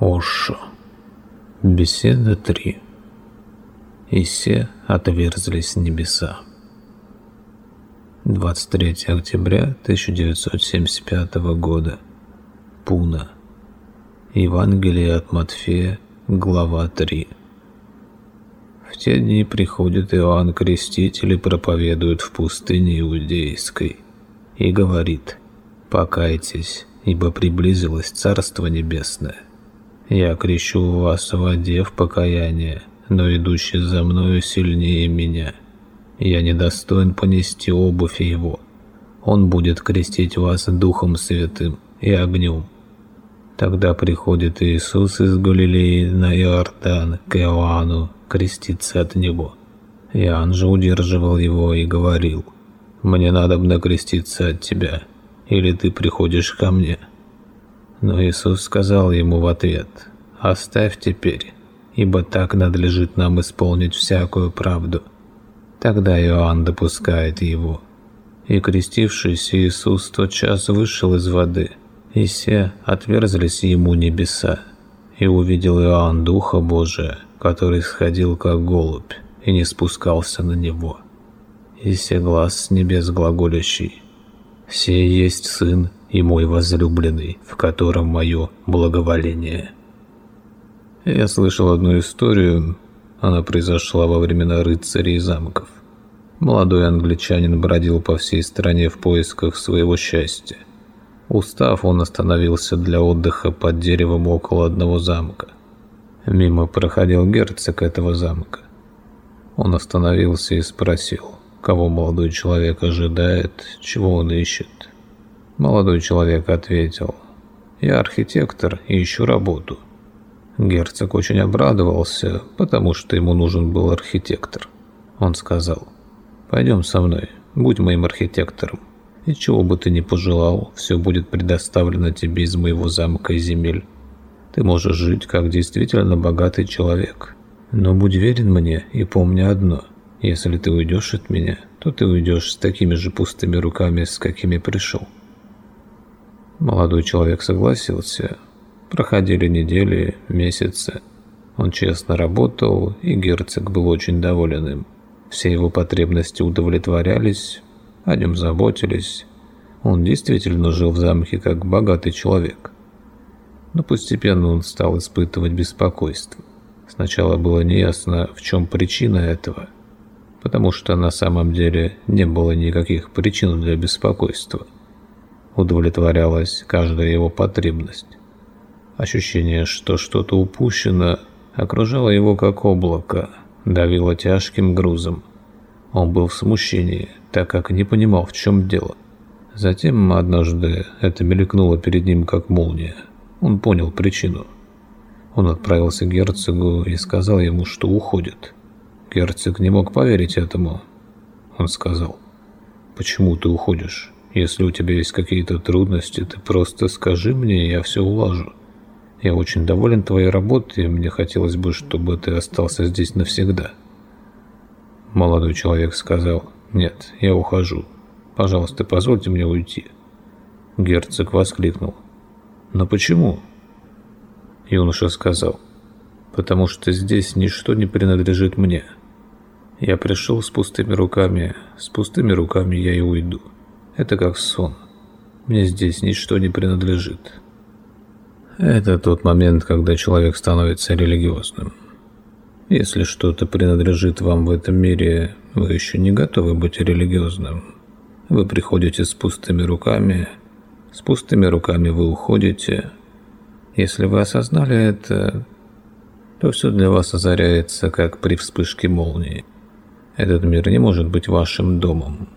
Ошо. Беседа 3. И все отверзлись небеса. 23 октября 1975 года. Пуна. Евангелие от Матфея, глава 3. В те дни приходит Иоанн Креститель и проповедует в пустыне Иудейской и говорит «Покайтесь, ибо приблизилось Царство Небесное». Я крещу вас в воде в покаяние, но идущий за мною сильнее меня. Я недостоин понести обувь его. Он будет крестить вас Духом Святым и огнем. Тогда приходит Иисус из Галилеи на Иордан к Иоанну креститься от него. Иоанн же удерживал его и говорил, «Мне надо креститься от тебя, или ты приходишь ко мне?» Но Иисус сказал ему в ответ, «Оставь теперь, ибо так надлежит нам исполнить всякую правду». Тогда Иоанн допускает его. И крестившийся Иисус тотчас вышел из воды, и все отверзлись ему небеса. И увидел Иоанн Духа Божия, который сходил как голубь, и не спускался на него. И все глаз с небес глаголящий, «Сей есть Сын и мой возлюбленный, в котором мое благоволение». Я слышал одну историю, она произошла во времена рыцарей замков. Молодой англичанин бродил по всей стране в поисках своего счастья. Устав, он остановился для отдыха под деревом около одного замка. Мимо проходил герцог этого замка. Он остановился и спросил, кого молодой человек ожидает, чего он ищет. Молодой человек ответил, «Я архитектор и ищу работу». Герцог очень обрадовался, потому что ему нужен был архитектор. Он сказал, «Пойдем со мной, будь моим архитектором, и чего бы ты ни пожелал, все будет предоставлено тебе из моего замка и земель. Ты можешь жить как действительно богатый человек. Но будь верен мне и помни одно, если ты уйдешь от меня, то ты уйдешь с такими же пустыми руками, с какими пришел». Молодой человек согласился. Проходили недели, месяцы. Он честно работал, и герцог был очень доволен им. Все его потребности удовлетворялись, о нем заботились. Он действительно жил в замке как богатый человек. Но постепенно он стал испытывать беспокойство. Сначала было неясно, в чем причина этого, потому что на самом деле не было никаких причин для беспокойства – удовлетворялась каждая его потребность. Ощущение, что что-то упущено, окружало его как облако, давило тяжким грузом. Он был в смущении, так как не понимал, в чем дело. Затем однажды это мелькнуло перед ним как молния. Он понял причину. Он отправился к герцогу и сказал ему, что уходит. Герцог не мог поверить этому. Он сказал, «Почему ты уходишь? Если у тебя есть какие-то трудности, ты просто скажи мне, и я все улажу. Я очень доволен твоей работой, и мне хотелось бы, чтобы ты остался здесь навсегда. Молодой человек сказал, нет, я ухожу. Пожалуйста, позвольте мне уйти. Герцог воскликнул. Но почему? Юноша сказал, потому что здесь ничто не принадлежит мне. Я пришел с пустыми руками, с пустыми руками я и уйду. Это как сон. Мне здесь ничто не принадлежит. Это тот момент, когда человек становится религиозным. Если что-то принадлежит вам в этом мире, вы еще не готовы быть религиозным. Вы приходите с пустыми руками, с пустыми руками вы уходите. Если вы осознали это, то все для вас озаряется, как при вспышке молнии. Этот мир не может быть вашим домом.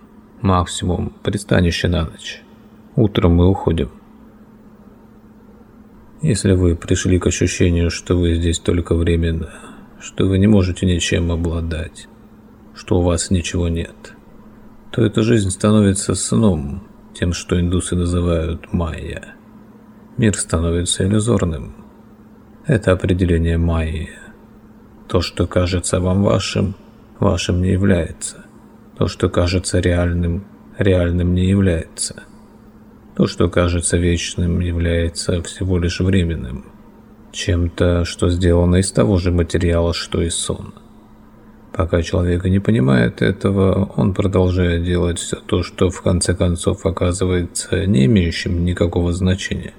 Максимум пристанище на ночь. Утром мы уходим. Если вы пришли к ощущению, что вы здесь только временно, что вы не можете ничем обладать, что у вас ничего нет, то эта жизнь становится сном, тем, что индусы называют майя. Мир становится иллюзорным. Это определение майи. То, что кажется вам вашим, вашим не является. То, что кажется реальным, реальным не является. То, что кажется вечным, является всего лишь временным. чем-то, что сделано из того же материала, что и сон. Пока человек не понимает этого, он продолжает делать все то, что в конце концов оказывается не имеющим никакого значения.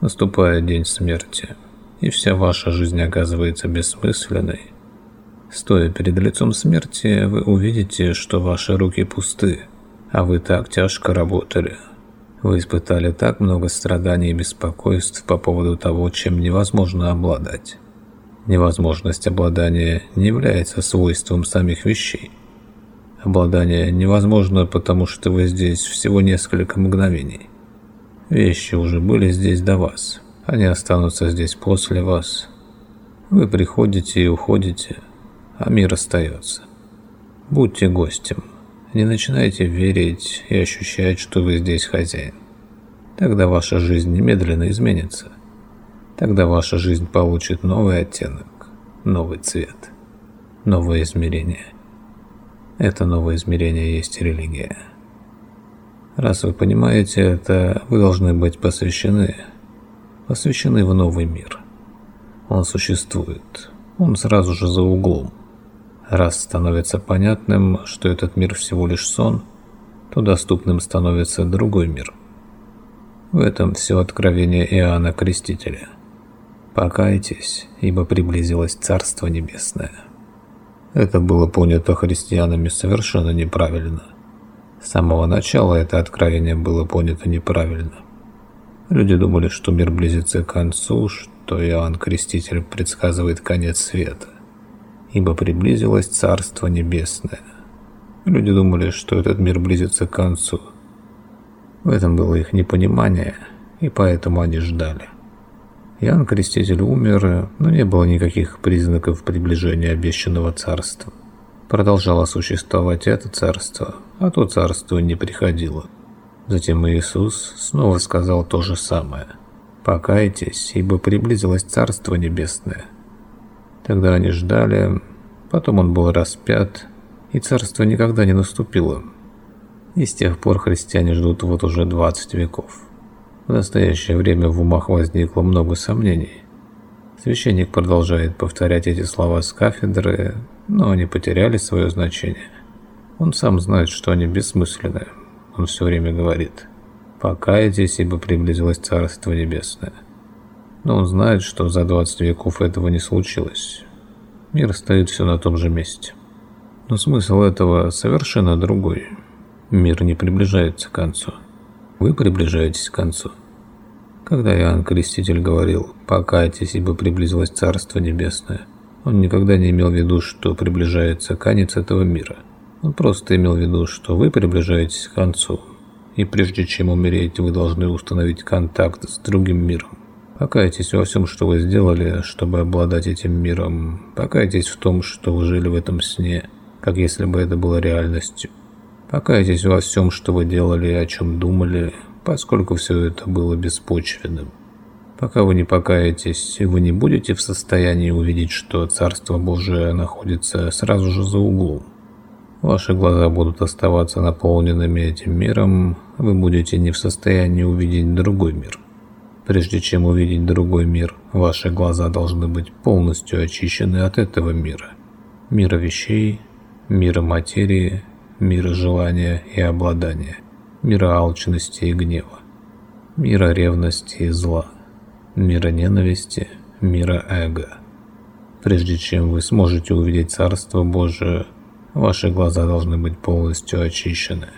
Наступает день смерти, и вся ваша жизнь оказывается бессмысленной. Стоя перед лицом смерти, вы увидите, что ваши руки пусты, а вы так тяжко работали. Вы испытали так много страданий и беспокойств по поводу того, чем невозможно обладать. Невозможность обладания не является свойством самих вещей. Обладание невозможно, потому что вы здесь всего несколько мгновений. Вещи уже были здесь до вас, они останутся здесь после вас. Вы приходите и уходите, а мир остается. Будьте гостем, не начинайте верить и ощущать, что вы здесь хозяин. Тогда ваша жизнь немедленно изменится. Тогда ваша жизнь получит новый оттенок, новый цвет, новое измерение. Это новое измерение есть религия. Раз вы понимаете это, вы должны быть посвящены, посвящены в новый мир. Он существует, он сразу же за углом. Раз становится понятным, что этот мир всего лишь сон, то доступным становится другой мир. В этом все откровение Иоанна Крестителя – Покайтесь, ибо приблизилось Царство Небесное. Это было понято христианами совершенно неправильно. С самого начала это откровение было понято неправильно. Люди думали, что мир близится к концу, что Иоанн Креститель предсказывает конец света, ибо приблизилось Царство Небесное. Люди думали, что этот мир близится к концу. В этом было их непонимание, и поэтому они ждали. Иоанн Креститель умер, но не было никаких признаков приближения обещанного царства. Продолжало существовать это царство, а то царство не приходило. Затем Иисус снова сказал то же самое. «Покайтесь, ибо приблизилось Царство Небесное». Тогда они ждали, потом он был распят, и царство никогда не наступило. И с тех пор христиане ждут вот уже 20 веков. В настоящее время в умах возникло много сомнений. Священник продолжает повторять эти слова с кафедры, но они потеряли свое значение. Он сам знает, что они бессмысленны. Он все время говорит «Покайтесь, ибо приблизилось Царство Небесное». Но он знает, что за 20 веков этого не случилось. Мир стоит все на том же месте. Но смысл этого совершенно другой. Мир не приближается к концу. Вы приближаетесь к концу. Когда Иоанн Креститель говорил «покайтесь, ибо приблизилось Царство Небесное», он никогда не имел в виду, что приближается конец этого мира. Он просто имел в виду, что вы приближаетесь к концу, и прежде чем умереть, вы должны установить контакт с другим миром. Покайтесь во всем, что вы сделали, чтобы обладать этим миром. Покайтесь в том, что вы жили в этом сне, как если бы это было реальностью. Покайтесь во всем, что вы делали и о чем думали, поскольку все это было беспочвенным. Пока вы не покаетесь, вы не будете в состоянии увидеть, что Царство Божие находится сразу же за углом. Ваши глаза будут оставаться наполненными этим миром, вы будете не в состоянии увидеть другой мир. Прежде чем увидеть другой мир, ваши глаза должны быть полностью очищены от этого мира. Мира вещей, мира материи, мира желания и обладания, мира алчности и гнева, мира ревности и зла, мира ненависти, мира эго. Прежде чем вы сможете увидеть Царство Божие, ваши глаза должны быть полностью очищены,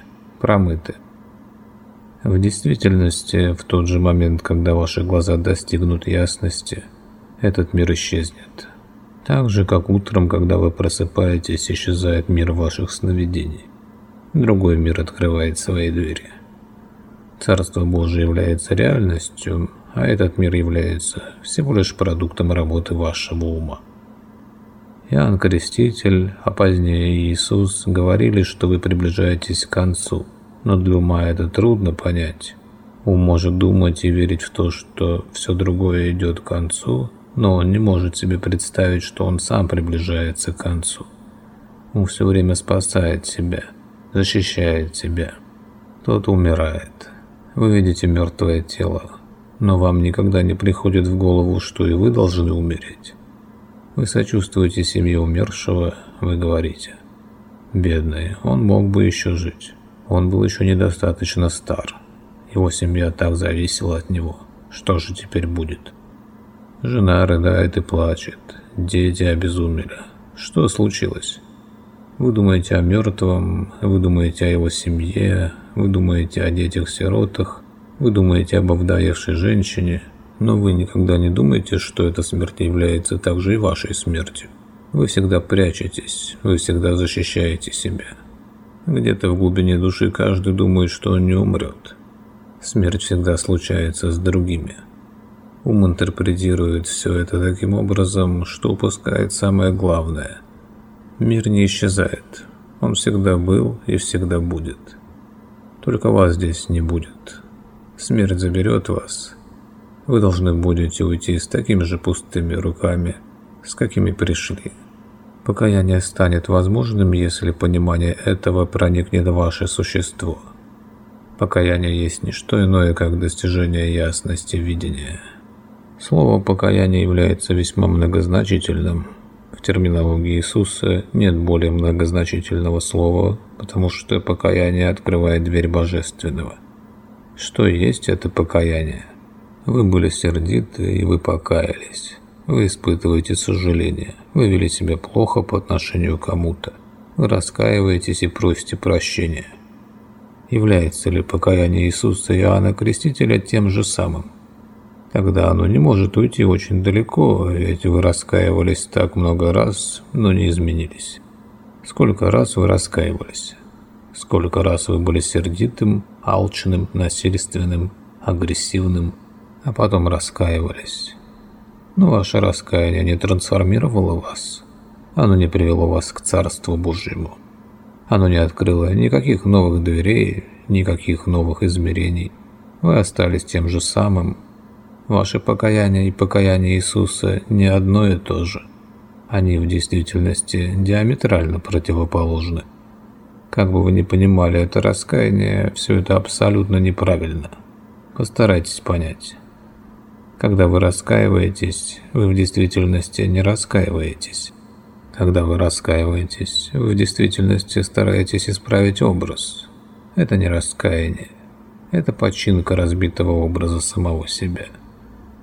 промыты. В действительности, в тот же момент, когда ваши глаза достигнут ясности, этот мир исчезнет. Так же, как утром, когда вы просыпаетесь, исчезает мир ваших сновидений другой мир открывает свои двери. Царство Божие является реальностью, а этот мир является всего лишь продуктом работы вашего ума. Иоанн Креститель, а позднее Иисус говорили, что вы приближаетесь к концу, но для ума это трудно понять. Ум может думать и верить в то, что все другое идет к концу, но он не может себе представить, что он сам приближается к концу. Он все время спасает себя – защищает тебя. Тот умирает. Вы видите мертвое тело. Но вам никогда не приходит в голову, что и вы должны умереть. Вы сочувствуете семье умершего, вы говорите. Бедный, он мог бы еще жить. Он был еще недостаточно стар. Его семья так зависела от него. Что же теперь будет? Жена рыдает и плачет. Дети обезумели. Что случилось? Вы думаете о мертвом, вы думаете о его семье, вы думаете о детях-сиротах, вы думаете об овдоевшей женщине, но вы никогда не думаете, что эта смерть является также и вашей смертью. Вы всегда прячетесь, вы всегда защищаете себя. Где-то в глубине души каждый думает, что он не умрет. Смерть всегда случается с другими. Ум интерпретирует все это таким образом, что упускает самое главное. Мир не исчезает. Он всегда был и всегда будет. Только вас здесь не будет. Смерть заберет вас. Вы должны будете уйти с такими же пустыми руками, с какими пришли. Покаяние станет возможным, если понимание этого проникнет в ваше существо. Покаяние есть не что иное, как достижение ясности видения. Слово «покаяние» является весьма многозначительным. В терминологии Иисуса нет более многозначительного слова, потому что покаяние открывает дверь божественного. Что есть это покаяние? Вы были сердиты, и вы покаялись. Вы испытываете сожаление. Вы вели себя плохо по отношению к кому-то. Вы раскаиваетесь и просите прощения. Является ли покаяние Иисуса Иоанна Крестителя тем же самым? Тогда оно не может уйти очень далеко, ведь вы раскаивались так много раз, но не изменились. Сколько раз вы раскаивались? Сколько раз вы были сердитым, алчным, насильственным, агрессивным, а потом раскаивались? Но ваше раскаяние не трансформировало вас. Оно не привело вас к Царству Божьему. Оно не открыло никаких новых дверей, никаких новых измерений. Вы остались тем же самым, Ваше покаяние и покаяние Иисуса не одно и то же. Они в действительности диаметрально противоположны. Как бы вы ни понимали это раскаяние, все это абсолютно неправильно. Постарайтесь понять. Когда вы раскаиваетесь, вы в действительности не раскаиваетесь. Когда вы раскаиваетесь, вы в действительности стараетесь исправить образ. Это не раскаяние. Это починка разбитого образа самого себя.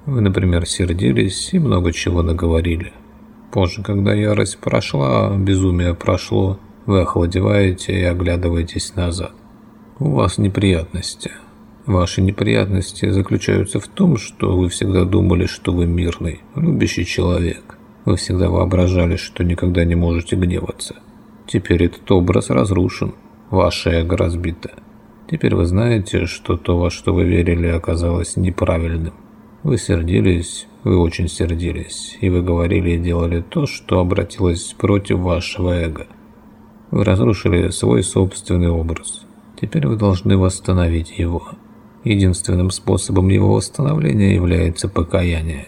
Вы, например, сердились и много чего наговорили. Позже, когда ярость прошла, безумие прошло, вы охладеваете и оглядываетесь назад. У вас неприятности. Ваши неприятности заключаются в том, что вы всегда думали, что вы мирный, любящий человек. Вы всегда воображали, что никогда не можете гневаться. Теперь этот образ разрушен, ваше эго разбито. Теперь вы знаете, что то, во что вы верили, оказалось неправильным. Вы сердились, вы очень сердились, и вы говорили и делали то, что обратилось против вашего эго. Вы разрушили свой собственный образ. Теперь вы должны восстановить его. Единственным способом его восстановления является покаяние.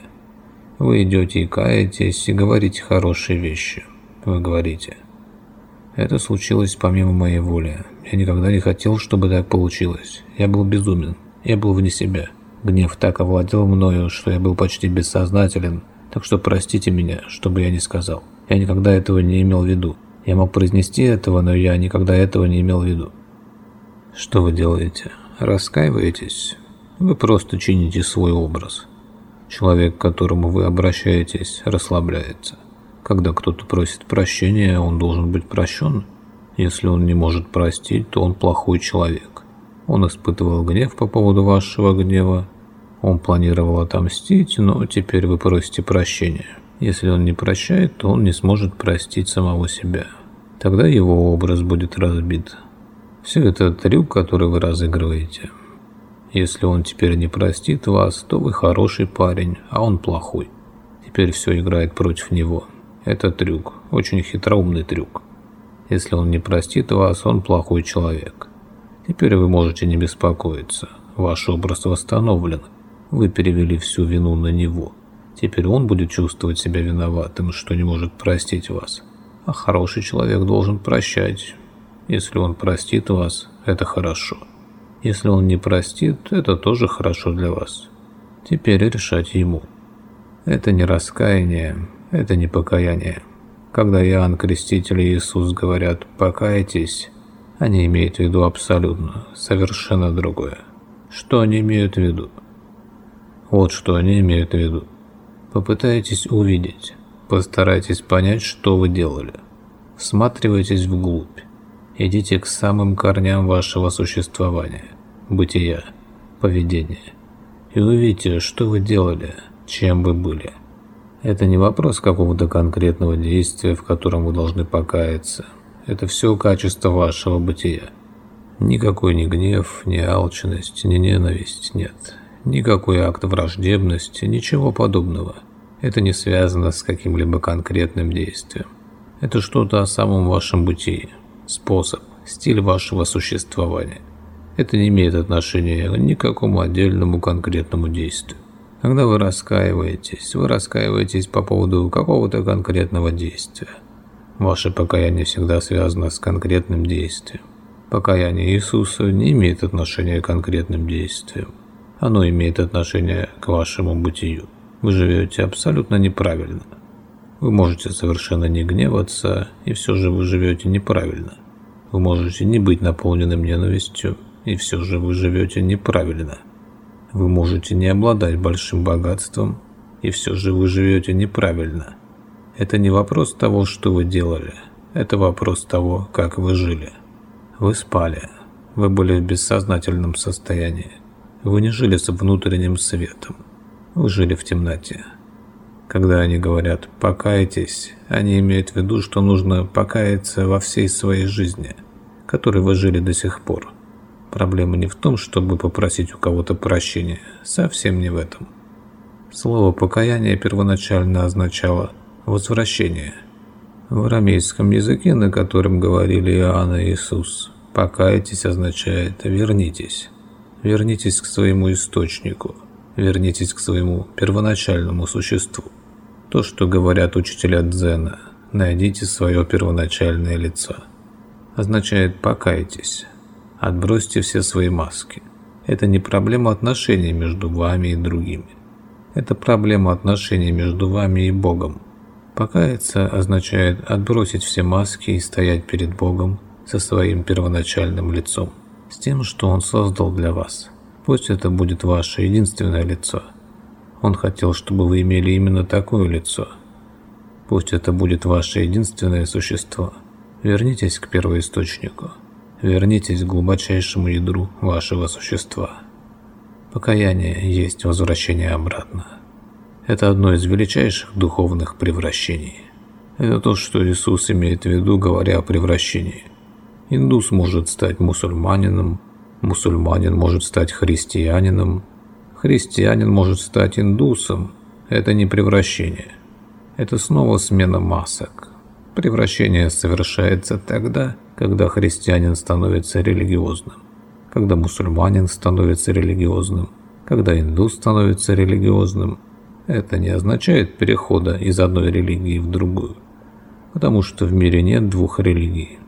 Вы идете и каетесь, и говорите хорошие вещи. Вы говорите. Это случилось помимо моей воли. Я никогда не хотел, чтобы так получилось. Я был безумен. Я был вне себя. Гнев так овладел мною, что я был почти бессознателен, так что простите меня, что бы я ни сказал. Я никогда этого не имел в виду. Я мог произнести этого, но я никогда этого не имел в виду. Что вы делаете? Раскаиваетесь? Вы просто чините свой образ. Человек, к которому вы обращаетесь, расслабляется. Когда кто-то просит прощения, он должен быть прощен. Если он не может простить, то он плохой человек. Он испытывал гнев по поводу вашего гнева. Он планировал отомстить, но теперь вы просите прощения. Если он не прощает, то он не сможет простить самого себя. Тогда его образ будет разбит. Все это трюк, который вы разыгрываете. Если он теперь не простит вас, то вы хороший парень, а он плохой. Теперь все играет против него. Это трюк, очень хитроумный трюк. Если он не простит вас, он плохой человек. Теперь вы можете не беспокоиться. Ваш образ восстановлен. Вы перевели всю вину на него. Теперь он будет чувствовать себя виноватым, что не может простить вас. А хороший человек должен прощать. Если он простит вас, это хорошо. Если он не простит, это тоже хорошо для вас. Теперь решать ему. Это не раскаяние, это не покаяние. Когда Иоанн Креститель и Иисус говорят «покайтесь», они имеют в виду абсолютно, совершенно другое. Что они имеют в виду? Вот что они имеют в виду. Попытайтесь увидеть, постарайтесь понять, что вы делали. Всматривайтесь вглубь. Идите к самым корням вашего существования, бытия, поведения. И увидите, что вы делали, чем вы были. Это не вопрос какого-то конкретного действия, в котором вы должны покаяться. Это все качество вашего бытия. Никакой ни гнев, ни алчность, ни ненависть нет. Никакой акт враждебности, ничего подобного. Это не связано с каким-либо конкретным действием. Это что-то о самом вашем бытии, способ, стиль вашего существования. Это не имеет отношения ни к какому отдельному конкретному действию. Когда вы раскаиваетесь, вы раскаиваетесь по поводу какого-то конкретного действия. Ваше покаяние всегда связано с конкретным действием. Покаяние Иисуса не имеет отношения к конкретным действиям. Оно имеет отношение к вашему бытию. Вы живете абсолютно неправильно. Вы можете совершенно не гневаться, и все же вы живете неправильно. Вы можете не быть наполненным ненавистью, и все же вы живете неправильно. Вы можете не обладать большим богатством, и все же вы живете неправильно. Это не вопрос того, что вы делали, это вопрос того, как вы жили. Вы спали, вы были в бессознательном состоянии, вы не жили с внутренним светом, вы жили в темноте. Когда они говорят «покайтесь», они имеют в виду, что нужно покаяться во всей своей жизни, которой вы жили до сих пор. Проблема не в том, чтобы попросить у кого-то прощения, совсем не в этом. Слово «покаяние» первоначально означало «возвращение». В арамейском языке, на котором говорили Иоанн и Иисус, «покайтесь» означает «вернитесь». Вернитесь к своему источнику, вернитесь к своему первоначальному существу. То, что говорят учителя дзена, найдите свое первоначальное лицо, означает «покайтесь». Отбросьте все свои маски. Это не проблема отношений между вами и другими. Это проблема отношений между вами и Богом. Покаяться означает отбросить все маски и стоять перед Богом со своим первоначальным лицом, с тем, что Он создал для вас. Пусть это будет ваше единственное лицо. Он хотел, чтобы вы имели именно такое лицо. Пусть это будет ваше единственное существо. Вернитесь к первоисточнику. Вернитесь к глубочайшему ядру вашего существа. Покаяние есть возвращение обратно. Это одно из величайших духовных превращений. Это то, что Иисус имеет в виду, говоря о превращении. Индус может стать мусульманином, мусульманин может стать христианином, христианин может стать индусом. Это не превращение. Это снова смена масок. Превращение совершается тогда, когда христианин становится религиозным, когда мусульманин становится религиозным, когда индус становится религиозным. Это не означает перехода из одной религии в другую, потому что в мире нет двух религий.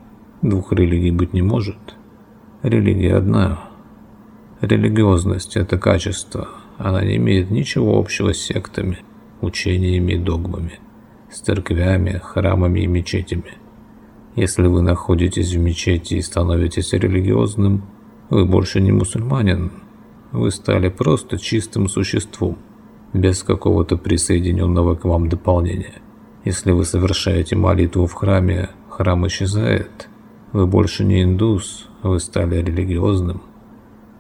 Двух религий быть не может. Религия одна. Религиозность – это качество. Она не имеет ничего общего с сектами, учениями и догмами, с церквями, храмами и мечетями. Если вы находитесь в мечети и становитесь религиозным, вы больше не мусульманин. Вы стали просто чистым существом, без какого-то присоединенного к вам дополнения. Если вы совершаете молитву в храме, храм исчезает. Вы больше не индус, вы стали религиозным.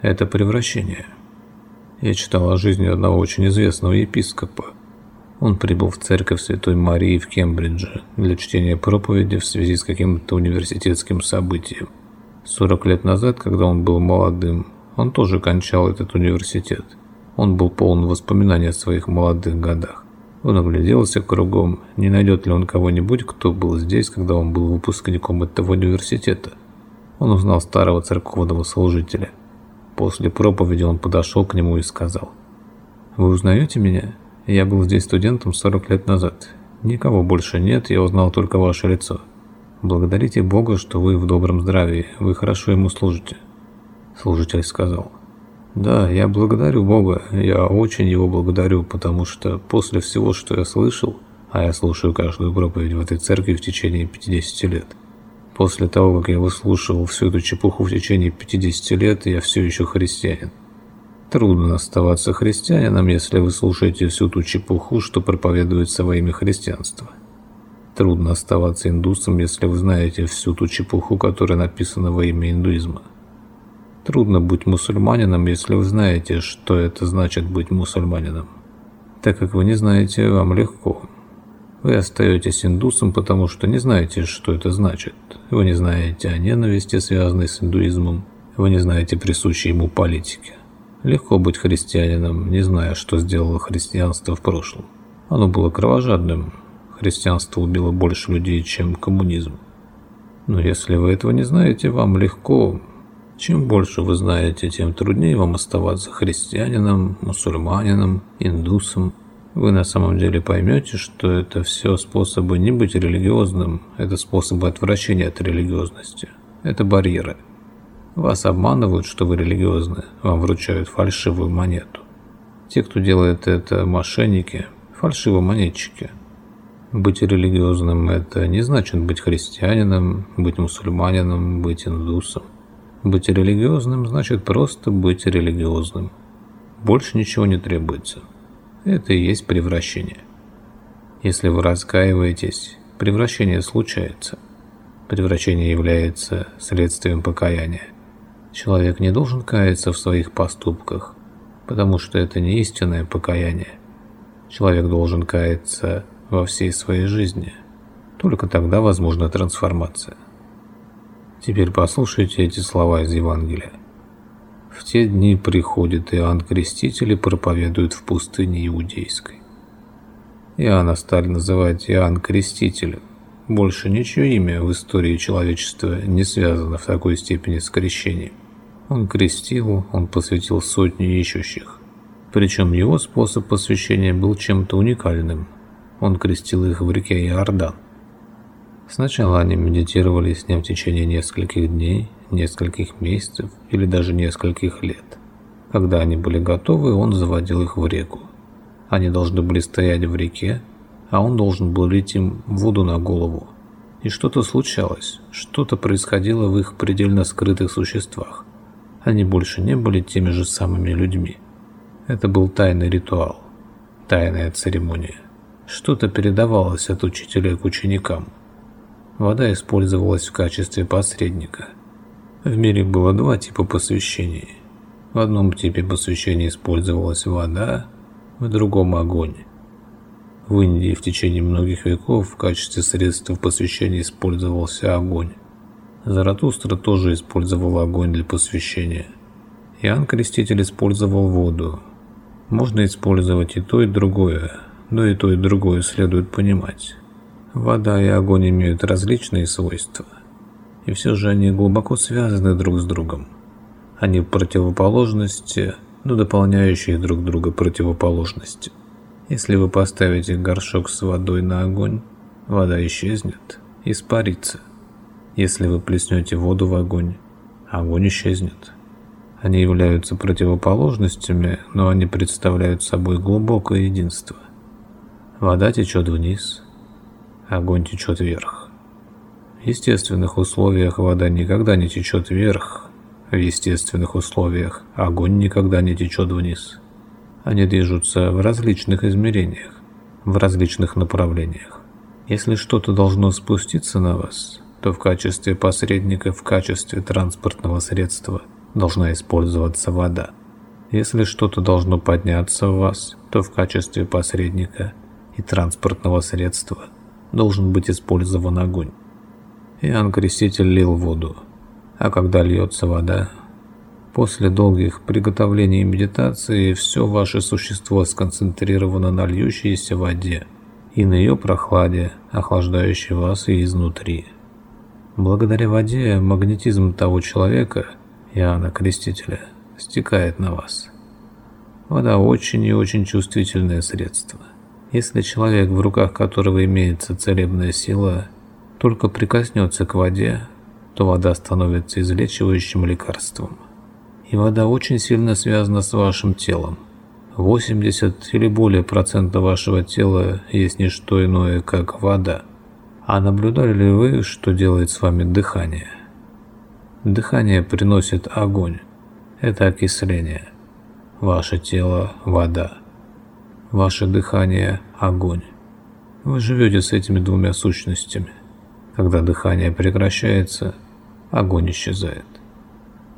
Это превращение. Я читал о жизни одного очень известного епископа, он прибыл в церковь Святой Марии в Кембридже для чтения проповеди в связи с каким-то университетским событием. 40 лет назад, когда он был молодым, он тоже кончал этот университет. Он был полон воспоминаний о своих молодых годах. Он огляделся кругом, не найдет ли он кого-нибудь, кто был здесь, когда он был выпускником этого университета. Он узнал старого церковного служителя. После проповеди он подошел к нему и сказал, «Вы узнаете меня?» Я был здесь студентом 40 лет назад. Никого больше нет, я узнал только ваше лицо. Благодарите Бога, что вы в добром здравии, вы хорошо ему служите. Служитель сказал. Да, я благодарю Бога, я очень его благодарю, потому что после всего, что я слышал, а я слушаю каждую проповедь в этой церкви в течение 50 лет, после того, как я выслушивал всю эту чепуху в течение 50 лет, я все еще христианин. Трудно оставаться христианином, если вы слушаете всю ту чепуху, что проповедуется во имя христианства. Трудно оставаться индусом, если вы знаете всю ту чепуху, которая написана во имя индуизма. Трудно быть мусульманином, если вы знаете, что это значит быть мусульманином. Так как вы не знаете, вам легко. Вы остаетесь индусом, потому что не знаете, что это значит. Вы не знаете о ненависти, связанной с индуизмом. Вы не знаете присущей ему политики. Легко быть христианином, не зная, что сделало христианство в прошлом. Оно было кровожадным. Христианство убило больше людей, чем коммунизм. Но если вы этого не знаете, вам легко, чем больше вы знаете, тем труднее вам оставаться христианином, мусульманином, индусом. Вы на самом деле поймете, что это все способы не быть религиозным, это способы отвращения от религиозности. Это барьеры. Вас обманывают, что вы религиозны, вам вручают фальшивую монету. Те, кто делает это, мошенники, фальшивомонетчики. Быть религиозным – это не значит быть христианином, быть мусульманином, быть индусом. Быть религиозным значит просто быть религиозным. Больше ничего не требуется. Это и есть превращение. Если вы раскаиваетесь, превращение случается. Превращение является следствием покаяния. Человек не должен каяться в своих поступках, потому что это не истинное покаяние. Человек должен каяться во всей своей жизни. Только тогда возможна трансформация. Теперь послушайте эти слова из Евангелия. В те дни приходит Иоанн Креститель и проповедует в пустыне Иудейской. Иоанна стали называть Иоанн Крестителем. Больше ничего имя в истории человечества не связано в такой степени с крещением. Он крестил, он посвятил сотни ищущих. Причем его способ посвящения был чем-то уникальным. Он крестил их в реке Иордан. Сначала они медитировали с ним в течение нескольких дней, нескольких месяцев или даже нескольких лет. Когда они были готовы, он заводил их в реку. Они должны были стоять в реке, а он должен был лить им воду на голову. И что-то случалось, что-то происходило в их предельно скрытых существах. Они больше не были теми же самыми людьми. Это был тайный ритуал, тайная церемония. Что-то передавалось от учителя к ученикам – вода использовалась в качестве посредника. В мире было два типа посвящений. В одном типе посвящения использовалась вода, в другом – огонь. В Индии в течение многих веков в качестве средства посвящения использовался огонь. Заратустра тоже использовал огонь для посвящения. Иоанн Креститель использовал воду. Можно использовать и то, и другое, но и то, и другое следует понимать. Вода и огонь имеют различные свойства, и все же они глубоко связаны друг с другом. Они противоположности, но дополняющие друг друга противоположности. Если вы поставите горшок с водой на огонь, вода исчезнет, испарится. Если вы плеснете воду в огонь, огонь исчезнет. Они являются противоположностями, но они представляют собой глубокое единство. Вода течет вниз, огонь течет вверх. Естественных условиях вода никогда не течет вверх, в естественных условиях огонь никогда не течет вниз. Они движутся в различных измерениях, в различных направлениях. Если что-то должно спуститься на вас, то в качестве посредника, в качестве транспортного средства должна использоваться вода. Если что-то должно подняться в вас, то в качестве посредника и транспортного средства – должен быть использован огонь. Иоанн Креститель лил воду, а когда льется вода, после долгих приготовлений и медитации все ваше существо сконцентрировано на льющейся воде и на ее прохладе, охлаждающей вас и изнутри. Благодаря воде магнетизм того человека, Иоанна Крестителя, стекает на вас. Вода очень и очень чувствительное средство. Если человек, в руках которого имеется целебная сила, только прикоснется к воде, то вода становится излечивающим лекарством. И вода очень сильно связана с вашим телом. 80 или более процентов вашего тела есть не что иное, как вода. А наблюдали ли вы, что делает с вами дыхание? Дыхание приносит огонь. Это окисление. Ваше тело – вода. Ваше дыхание – огонь. Вы живете с этими двумя сущностями. Когда дыхание прекращается, огонь исчезает.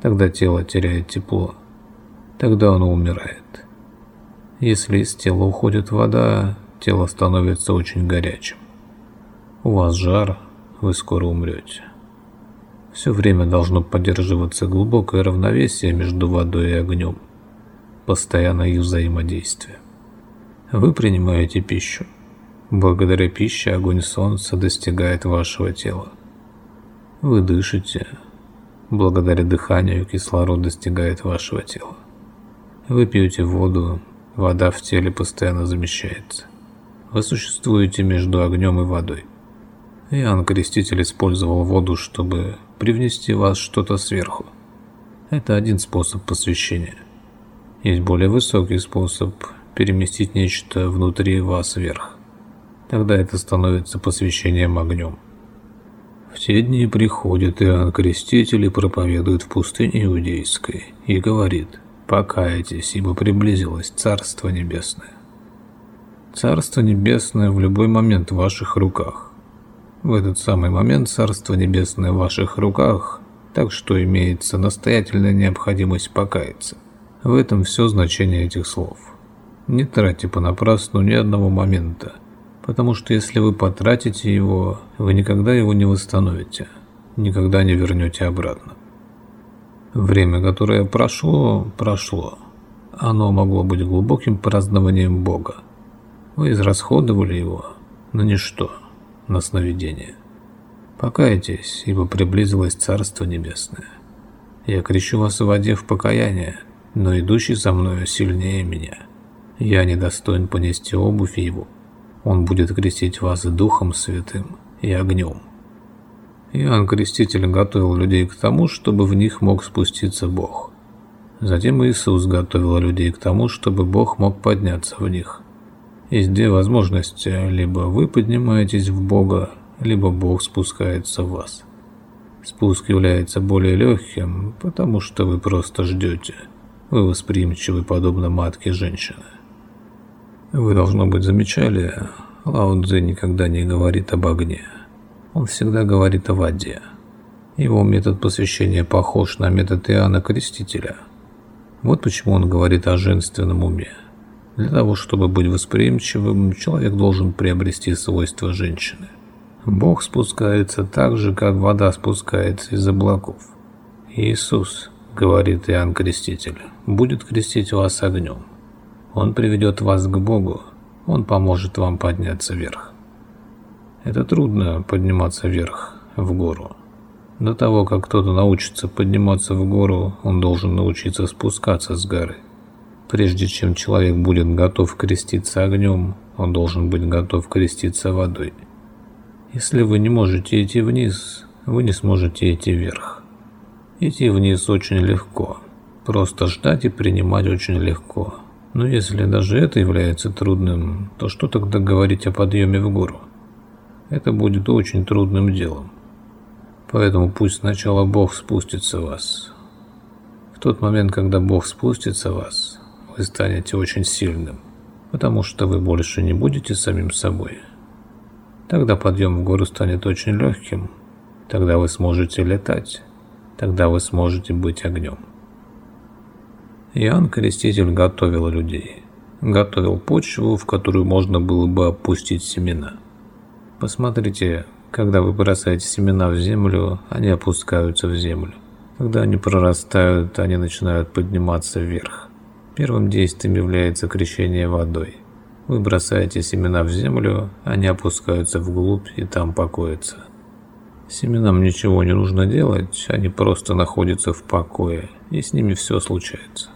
Тогда тело теряет тепло. Тогда оно умирает. Если из тела уходит вода, тело становится очень горячим. У вас жар, вы скоро умрете. Все время должно поддерживаться глубокое равновесие между водой и огнем. Постоянное их взаимодействие. Вы принимаете пищу. Благодаря пище огонь солнца достигает вашего тела. Вы дышите. Благодаря дыханию кислород достигает вашего тела. Вы пьете воду, вода в теле постоянно замещается. Вы существуете между огнем и водой. Иоанн Креститель использовал воду, чтобы привнести в вас что-то сверху. Это один способ посвящения. Есть более высокий способ переместить нечто внутри вас вверх тогда это становится посвящением огнем. В те дни приходит Иоанн Креститель и проповедует в пустыне Иудейской и говорит «Покайтесь, ибо приблизилось Царство Небесное». Царство Небесное в любой момент в ваших руках. В этот самый момент Царство Небесное в ваших руках, так что имеется настоятельная необходимость покаяться. В этом все значение этих слов. Не тратьте понапрасну ни одного момента – Потому что если вы потратите его, вы никогда его не восстановите, никогда не вернете обратно. Время, которое прошло, прошло. Оно могло быть глубоким празднованием Бога. Вы израсходовали его на ничто, на сновидение. Покайтесь, ибо приблизилось Царство Небесное. Я кричу вас в воде в покаяние, но идущий за мною сильнее меня. Я недостоин понести обувь его. Он будет крестить вас Духом Святым и огнем. Иоанн Креститель готовил людей к тому, чтобы в них мог спуститься Бог. Затем Иисус готовил людей к тому, чтобы Бог мог подняться в них. Есть две возможности, либо вы поднимаетесь в Бога, либо Бог спускается в вас. Спуск является более легким, потому что вы просто ждете. Вы восприимчивы, подобно матке женщины. Вы, должно быть, замечали, Лао Цзэ никогда не говорит об огне. Он всегда говорит о воде. Его метод посвящения похож на метод Иоанна Крестителя. Вот почему он говорит о женственном уме. Для того, чтобы быть восприимчивым, человек должен приобрести свойства женщины. Бог спускается так же, как вода спускается из облаков. Иисус, говорит Иоанн Креститель, будет крестить вас огнем. Он приведет вас к Богу, Он поможет вам подняться вверх. Это трудно подниматься вверх, в гору. До того, как кто-то научится подниматься в гору, он должен научиться спускаться с горы. Прежде чем человек будет готов креститься огнем, он должен быть готов креститься водой. Если вы не можете идти вниз, вы не сможете идти вверх. Идти вниз очень легко. Просто ждать и принимать очень легко. Но если даже это является трудным, то что тогда говорить о подъеме в гору? Это будет очень трудным делом. Поэтому пусть сначала Бог спустится вас. В тот момент, когда Бог спустится вас, вы станете очень сильным, потому что вы больше не будете самим собой. Тогда подъем в гору станет очень легким, тогда вы сможете летать, тогда вы сможете быть огнем. Иоанн Креститель готовил людей. Готовил почву, в которую можно было бы опустить семена. Посмотрите, когда вы бросаете семена в землю, они опускаются в землю. Когда они прорастают, они начинают подниматься вверх. Первым действием является крещение водой. Вы бросаете семена в землю, они опускаются вглубь и там покоятся. Семенам ничего не нужно делать, они просто находятся в покое, и с ними все случается.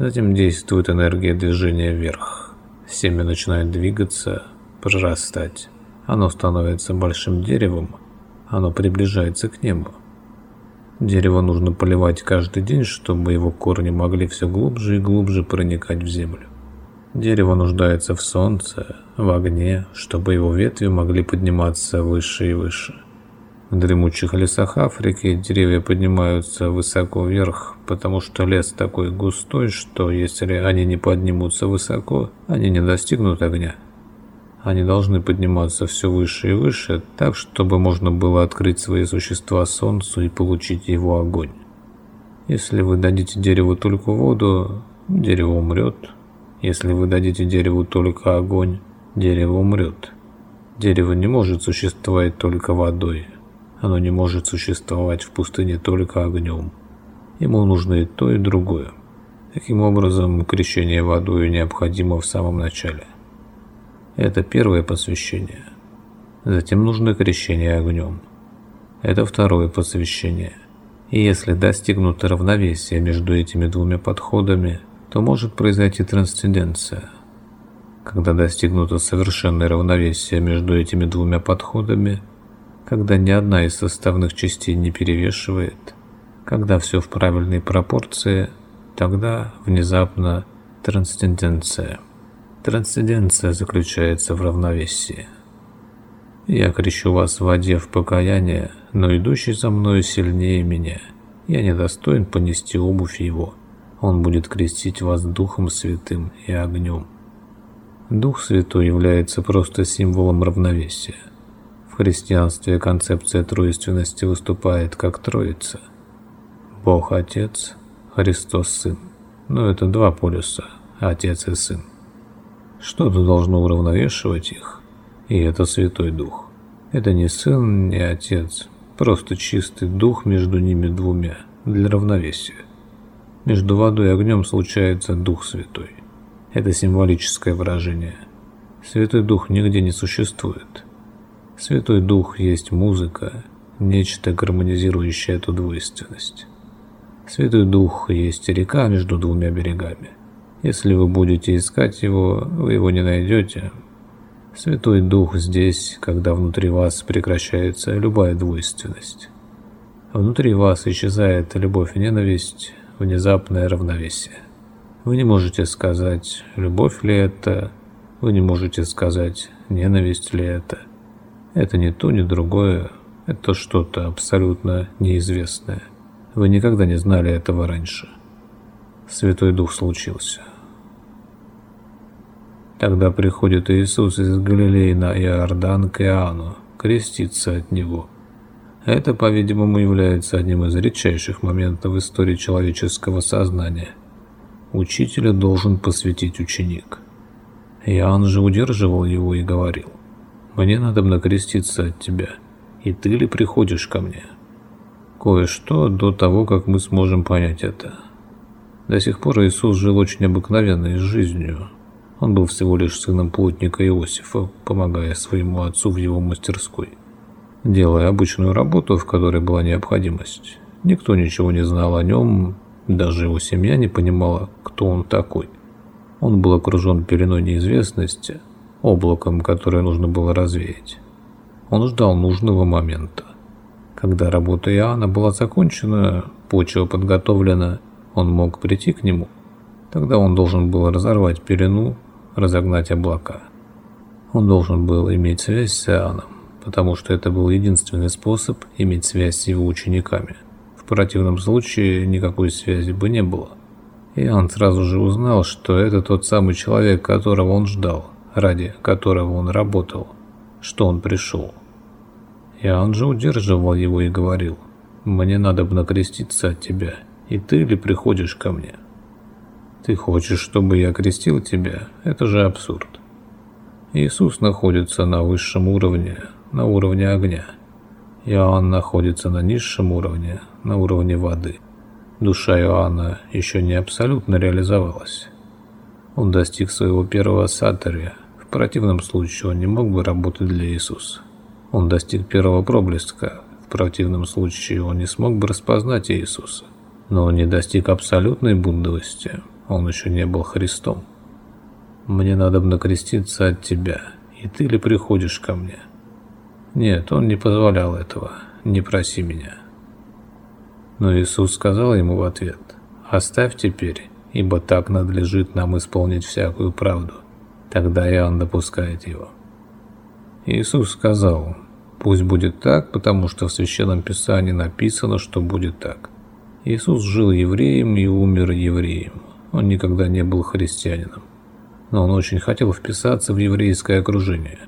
Затем действует энергия движения вверх. Семя начинает двигаться, прорастать. Оно становится большим деревом, оно приближается к небу. Дерево нужно поливать каждый день, чтобы его корни могли все глубже и глубже проникать в землю. Дерево нуждается в солнце, в огне, чтобы его ветви могли подниматься выше и выше. В дремучих лесах Африки деревья поднимаются высоко вверх, потому что лес такой густой, что если они не поднимутся высоко, они не достигнут огня. Они должны подниматься все выше и выше, так, чтобы можно было открыть свои существа солнцу и получить его огонь. Если вы дадите дереву только воду, дерево умрет. Если вы дадите дереву только огонь, дерево умрет. Дерево не может существовать только водой. Оно не может существовать в пустыне только огнем. Ему нужно и то, и другое. Таким образом, крещение водой необходимо в самом начале. Это первое посвящение. Затем нужно крещение огнем. Это второе посвящение. И если достигнуто равновесие между этими двумя подходами, то может произойти трансценденция. Когда достигнуто совершенное равновесие между этими двумя подходами, когда ни одна из составных частей не перевешивает, когда все в правильной пропорции, тогда внезапно трансценденция. Трансценденция заключается в равновесии. Я кричу вас в воде в покаяние, но идущий за мною сильнее меня. Я недостоин понести обувь его. Он будет крестить вас Духом Святым и огнем. Дух Святой является просто символом равновесия христианстве концепция троиственности выступает как Троица. Бог Отец, Христос Сын. Но это два полюса – Отец и Сын. Что-то должно уравновешивать их, и это Святой Дух. Это не Сын, не Отец, просто чистый Дух между ними двумя, для равновесия. Между водой и огнем случается Дух Святой. Это символическое выражение. Святой Дух нигде не существует – Святой Дух есть музыка, нечто гармонизирующее эту двойственность. Святой Дух есть река между двумя берегами. Если вы будете искать его, вы его не найдете. Святой Дух здесь, когда внутри вас прекращается любая двойственность. Внутри вас исчезает любовь и ненависть, внезапное равновесие. Вы не можете сказать, любовь ли это, вы не можете сказать, ненависть ли это – это не то, ни другое. Это что-то абсолютно неизвестное. Вы никогда не знали этого раньше. Святой Дух случился. Тогда приходит Иисус из Галилеи на Иордан к Иоанну, креститься от Него. Это, по-видимому, является одним из редчайших моментов в истории человеческого сознания. Учителя должен посвятить ученик. Иоанн же удерживал его и говорил, мне надо накреститься от тебя, и ты ли приходишь ко мне? Кое-что до того, как мы сможем понять это. До сих пор Иисус жил очень обыкновенной жизнью. Он был всего лишь сыном плотника Иосифа, помогая своему отцу в его мастерской. Делая обычную работу, в которой была необходимость. Никто ничего не знал о нем, даже его семья не понимала, кто он такой. Он был окружен пеленой неизвестности, облаком, которое нужно было развеять. Он ждал нужного момента. Когда работа Иоанна была закончена, почва подготовлена, он мог прийти к нему. Тогда он должен был разорвать пелену, разогнать облака. Он должен был иметь связь с Иоанном, потому что это был единственный способ иметь связь с его учениками. В противном случае никакой связи бы не было. Иоанн сразу же узнал, что это тот самый человек, которого он ждал – ради которого он работал, что он пришел. Иоанн же удерживал его и говорил, «Мне надо бы накреститься от тебя, и ты ли приходишь ко мне?» «Ты хочешь, чтобы я крестил тебя? Это же абсурд». Иисус находится на высшем уровне, на уровне огня. Иоанн находится на низшем уровне, на уровне воды. Душа Иоанна еще не абсолютно реализовалась. Он достиг своего первого сатария, в противном случае он не мог бы работать для Иисуса. Он достиг первого проблеска, в противном случае он не смог бы распознать Иисуса. Но он не достиг абсолютной буддовости, он еще не был Христом. Мне надо накреститься от тебя, и ты ли приходишь ко мне? Нет, он не позволял этого, не проси меня. Но Иисус сказал ему в ответ, «Оставь теперь, ибо так надлежит нам исполнить всякую правду». Тогда Иоанн допускает его. Иисус сказал, «Пусть будет так, потому что в Священном Писании написано, что будет так». Иисус жил евреем и умер евреем. Он никогда не был христианином. Но он очень хотел вписаться в еврейское окружение.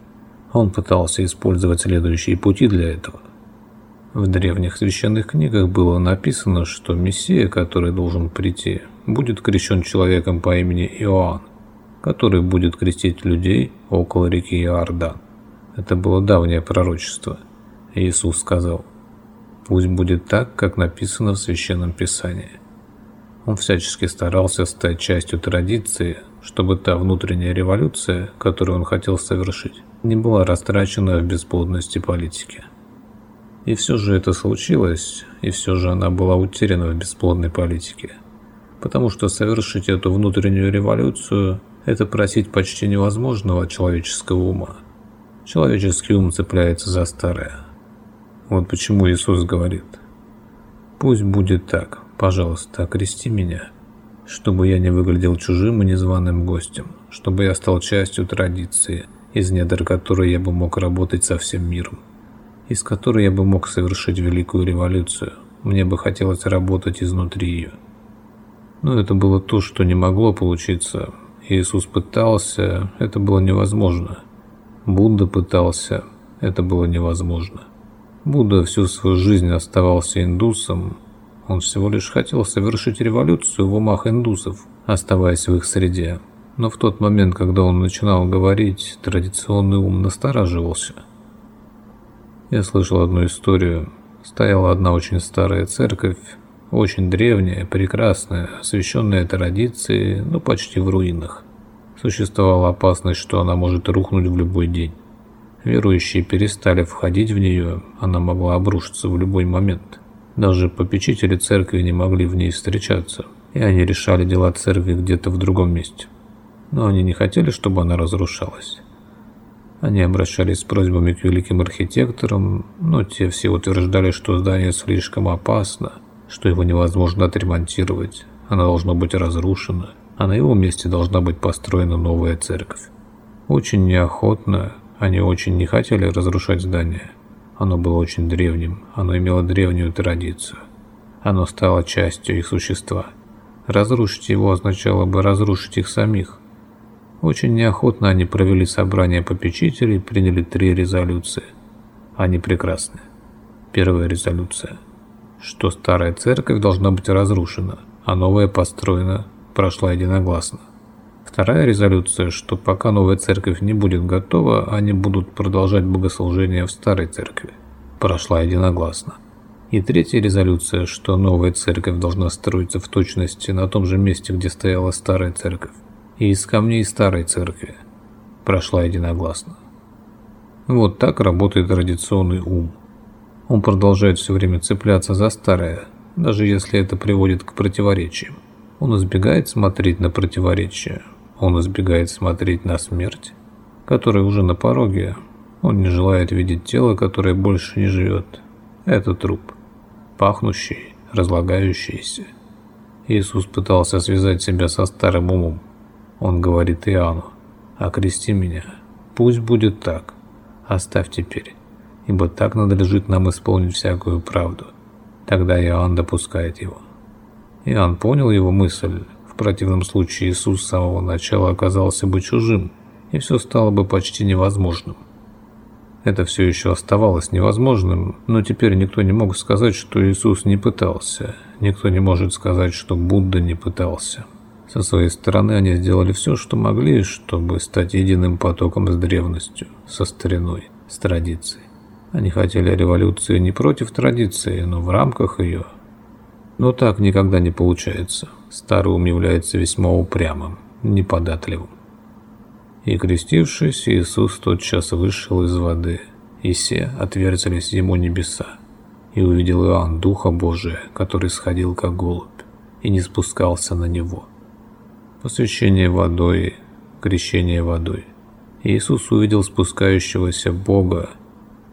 Он пытался использовать следующие пути для этого. В древних священных книгах было написано, что Мессия, который должен прийти, будет крещен человеком по имени Иоанн, который будет крестить людей около реки Иордан. Это было давнее пророчество. Иисус сказал, «Пусть будет так, как написано в Священном Писании». Он всячески старался стать частью традиции, чтобы та внутренняя революция, которую он хотел совершить, не была растрачена в бесплодности политики. И все же это случилось, и все же она была утеряна в бесплодной политике. Потому что совершить эту внутреннюю революцию – это просить почти невозможного человеческого ума. Человеческий ум цепляется за старое. Вот почему Иисус говорит «Пусть будет так, пожалуйста, окрести меня» чтобы я не выглядел чужим и незваным гостем, чтобы я стал частью традиции, из недр которой я бы мог работать со всем миром, из которой я бы мог совершить великую революцию. Мне бы хотелось работать изнутри ее. Но это было то, что не могло получиться. Иисус пытался, это было невозможно. Будда пытался, это было невозможно. Будда всю свою жизнь оставался индусом, он всего лишь хотел совершить революцию в умах индусов, оставаясь в их среде. Но в тот момент, когда он начинал говорить, традиционный ум настораживался. Я слышал одну историю. Стояла одна очень старая церковь, очень древняя, прекрасная, освященная традицией, но почти в руинах. Существовала опасность, что она может рухнуть в любой день. Верующие перестали входить в нее, она могла обрушиться в любой момент. Даже попечители церкви не могли в ней встречаться, и они решали дела церкви где-то в другом месте. Но они не хотели, чтобы она разрушалась. Они обращались с просьбами к великим архитекторам, но те все утверждали, что здание слишком опасно, что его невозможно отремонтировать, оно должно быть разрушено, а на его месте должна быть построена новая церковь. Очень неохотно, они очень не хотели разрушать здание – оно было очень древним, оно имело древнюю традицию. Оно стало частью их существа. Разрушить его означало бы разрушить их самих. Очень неохотно они провели собрание попечителей и приняли три резолюции. Они прекрасны. Первая резолюция, что старая церковь должна быть разрушена, а новая построена, прошла единогласно. Вторая резолюция, что пока новая церковь не будет готова, они будут продолжать богослужение в старой церкви. Прошла единогласно. И третья резолюция, что новая церковь должна строиться в точности на том же месте, где стояла старая церковь, и из камней старой церкви. Прошла единогласно. Вот так работает традиционный ум. Он продолжает все время цепляться за старое, даже если это приводит к противоречиям. Он избегает смотреть на противоречия, он избегает смотреть на смерть, которая уже на пороге. Он не желает видеть тело, которое больше не живет. Это труп, пахнущий, разлагающийся. Иисус пытался связать себя со старым умом. Он говорит Иоанну, «Окрести меня, пусть будет так, оставь теперь, ибо так надлежит нам исполнить всякую правду». Тогда Иоанн допускает его. Иоанн понял его мысль, в противном случае Иисус с самого начала оказался бы чужим, и все стало бы почти невозможным. Это все еще оставалось невозможным, но теперь никто не мог сказать, что Иисус не пытался. Никто не может сказать, что Будда не пытался. Со своей стороны они сделали все, что могли, чтобы стать единым потоком с древностью, со стариной, с традицией. Они хотели революции не против традиции, но в рамках ее – но так никогда не получается. Старый ум является весьма упрямым, неподатливым. И крестившись, Иисус тотчас вышел из воды, и все отверзались ему небеса. И увидел Иоанн Духа Божия, который сходил как голубь, и не спускался на него. Посвящение водой, крещение водой. Иисус увидел спускающегося Бога,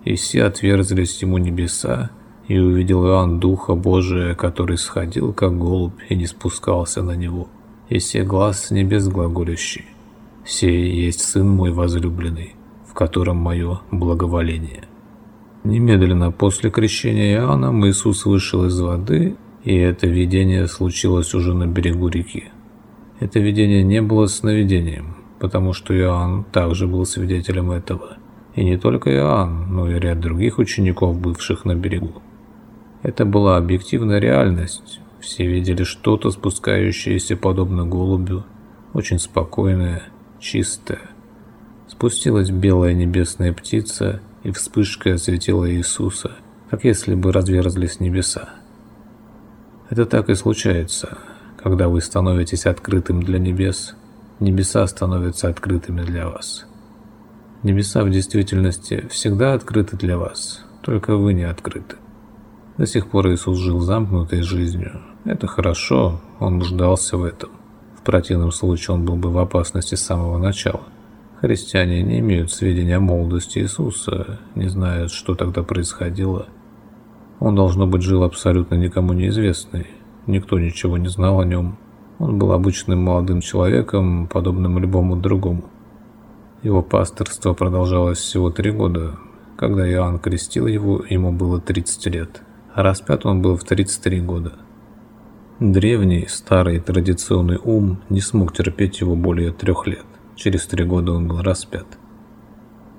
и все отверзались ему небеса, И увидел Иоанн Духа Божия, который сходил, как голубь, и не спускался на него. И все глаз небес глаголющий. «Сей есть Сын мой возлюбленный, в котором мое благоволение». Немедленно после крещения Иоанном Иисус вышел из воды, и это видение случилось уже на берегу реки. Это видение не было сновидением, потому что Иоанн также был свидетелем этого. И не только Иоанн, но и ряд других учеников, бывших на берегу. Это была объективная реальность. Все видели что-то, спускающееся подобно голубю, очень спокойное, чистое. Спустилась белая небесная птица и вспышкой осветила Иисуса, как если бы разверзлись небеса. Это так и случается, когда вы становитесь открытым для небес, небеса становятся открытыми для вас. Небеса в действительности всегда открыты для вас, только вы не открыты. До сих пор Иисус жил замкнутой жизнью. Это хорошо, он нуждался в этом. В противном случае он был бы в опасности с самого начала. Христиане не имеют сведения о молодости Иисуса, не знают, что тогда происходило. Он, должно быть, жил абсолютно никому неизвестный. Никто ничего не знал о нем. Он был обычным молодым человеком, подобным любому другому. Его пасторство продолжалось всего три года. Когда Иоанн крестил его, ему было 30 лет, а распят он был в 33 года. Древний, старый, традиционный ум не смог терпеть его более трех лет. Через три года он был распят.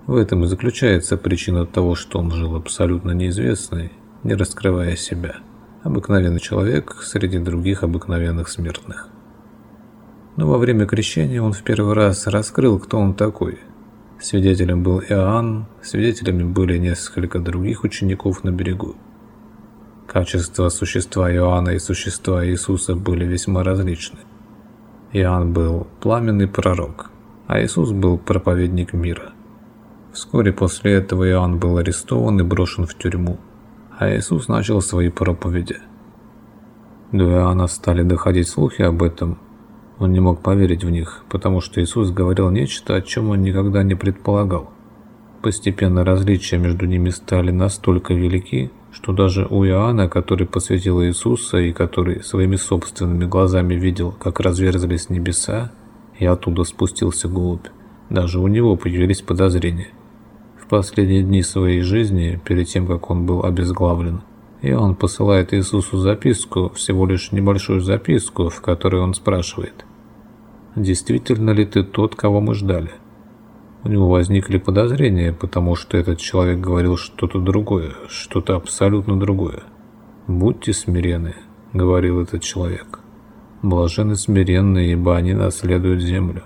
В этом и заключается причина того, что он жил абсолютно неизвестный, не раскрывая себя. Обыкновенный человек среди других обыкновенных смертных. Но во время крещения он в первый раз раскрыл, кто он такой. Свидетелем был Иоанн, свидетелями были несколько других учеников на берегу. Качества существа Иоанна и существа Иисуса были весьма различны. Иоанн был пламенный пророк, а Иисус был проповедник мира. Вскоре после этого Иоанн был арестован и брошен в тюрьму, а Иисус начал свои проповеди. До Иоанна стали доходить слухи об этом. Он не мог поверить в них, потому что Иисус говорил нечто, о чем он никогда не предполагал. Постепенно различия между ними стали настолько велики, что даже у Иоанна, который посвятил Иисуса и который своими собственными глазами видел, как разверзлись небеса, и оттуда спустился голубь. Даже у него появились подозрения. Последние дни своей жизни, перед тем, как он был обезглавлен, Иоанн посылает Иисусу записку, всего лишь небольшую записку, в которой он спрашивает, «Действительно ли ты тот, кого мы ждали?» У него возникли подозрения, потому что этот человек говорил что-то другое, что-то абсолютно другое. «Будьте смирены», — говорил этот человек. Блажены смиренные, ибо они наследуют землю.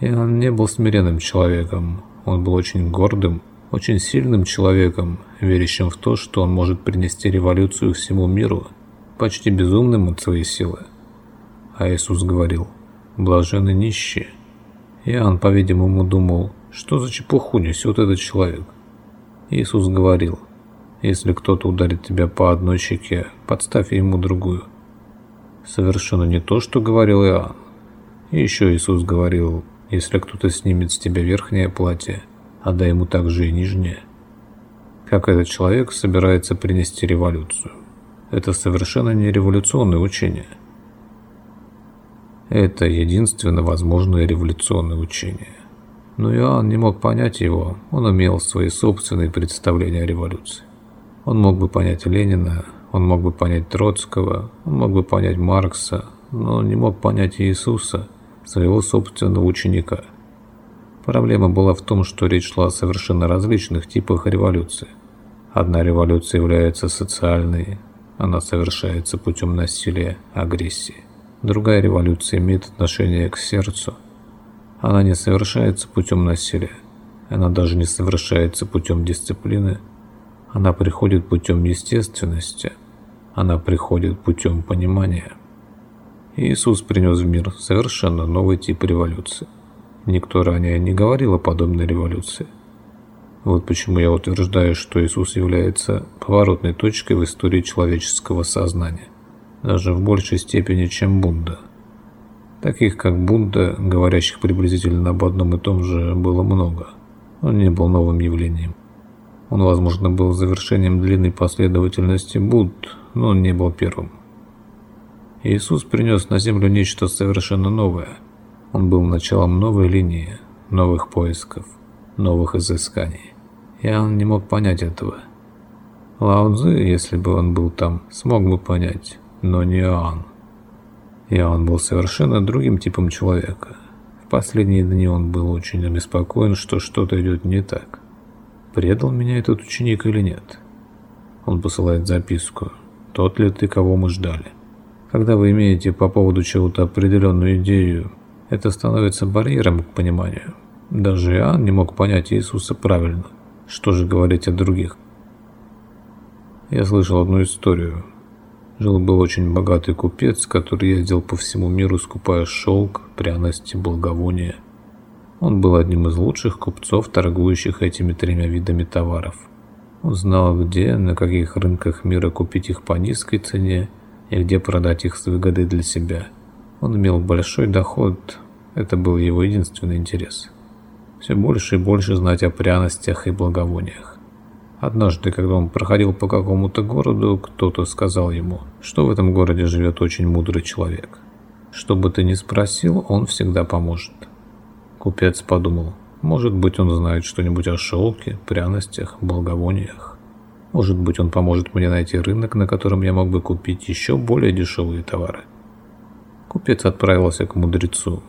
И он не был смиренным человеком, он был очень гордым, очень сильным человеком, верящим в то, что он может принести революцию всему миру, почти безумным от своей силы. А Иисус говорил, блажены нищие. Иоанн, по-видимому, думал, что за чепуху несет этот человек. Иисус говорил, если кто-то ударит тебя по одной щеке, подставь ему другую. Совершенно не то, что говорил Иоанн. И еще Иисус говорил, если кто-то снимет с тебя верхнее платье, отдай ему также и нижнее. Как этот человек собирается принести революцию? Это совершенно не революционное учение. Это единственно возможное революционное учение. Но Иоанн не мог понять его, он имел свои собственные представления о революции. Он мог бы понять Ленина, он мог бы понять Троцкого, он мог бы понять Маркса, но не мог понять Иисуса, своего собственного ученика. Проблема была в том, что речь шла о совершенно различных типах революции. Одна революция является социальной, она совершается путем насилия, агрессии. Другая революция имеет отношение к сердцу. Она не совершается путем насилия, она даже не совершается путем дисциплины, она приходит путем естественности – она приходит путем понимания. Иисус принес в мир совершенно новый тип революции. Никто ранее не говорил о подобной революции. Вот почему я утверждаю, что Иисус является поворотной точкой в истории человеческого сознания, даже в большей степени, чем Будда. Таких как Будда, говорящих приблизительно об одном и том же, было много. Он не был новым явлением. Он, возможно, был завершением длинной последовательности Будд, но он не был первым. Иисус принес на землю нечто совершенно новое. Он был началом новой линии, новых поисков, новых изысканий. Иоанн не мог понять этого. Лао Цзы, если бы он был там, смог бы понять, но не Иоанн. Иоанн был совершенно другим типом человека. В последние дни он был очень обеспокоен, что что-то идет не так. Предал меня этот ученик или нет? Он посылает записку. Тот ли ты, кого мы ждали? Когда вы имеете по поводу чего-то определенную идею, это становится барьером к пониманию. Даже Иоанн не мог понять Иисуса правильно. Что же говорить о других? Я слышал одну историю. Жил-был очень богатый купец, который ездил по всему миру, скупая шелк, пряности, благовония. Он был одним из лучших купцов, торгующих этими тремя видами товаров. Он знал, где, на каких рынках мира купить их по низкой цене и где продать их с выгодой для себя. Он имел большой доход, это был его единственный интерес. Все больше и больше знать о пряностях и благовониях. Однажды, когда он проходил по какому-то городу, кто-то сказал ему, что в этом городе живет очень мудрый человек. Что бы ты ни спросил, он всегда поможет. Купец подумал, может быть он знает что-нибудь о шелке, пряностях, благовониях. Может быть, он поможет мне найти рынок, на котором я мог бы купить еще более дешевые товары. Купец отправился к мудрецу.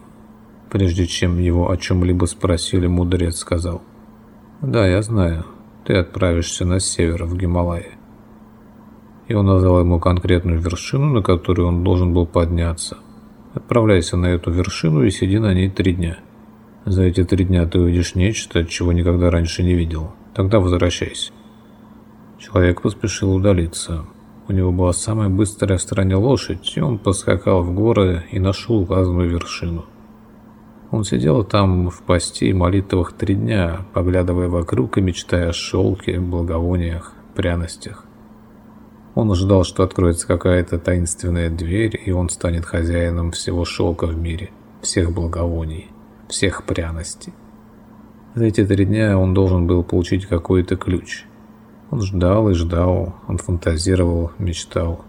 Прежде чем его о чем-либо спросили, мудрец сказал, «Да, я знаю, ты отправишься на север, в Гималайи». И он назвал ему конкретную вершину, на которую он должен был подняться. Отправляйся на эту вершину и сиди на ней три дня. За эти три дня ты увидишь нечто, чего никогда раньше не видел. Тогда возвращайся. Человек поспешил удалиться. У него была самая быстрая в стране лошадь, и он поскакал в горы и нашел указанную вершину. Он сидел там в посте и молитвах три дня, поглядывая вокруг и мечтая о шелке, благовониях, пряностях. Он ждал, что откроется какая-то таинственная дверь, и он станет хозяином всего шелка в мире, всех благовоний, всех пряностей. За эти три дня он должен был получить какой-то ключ – он ждал и ждал, он фантазировал, мечтал.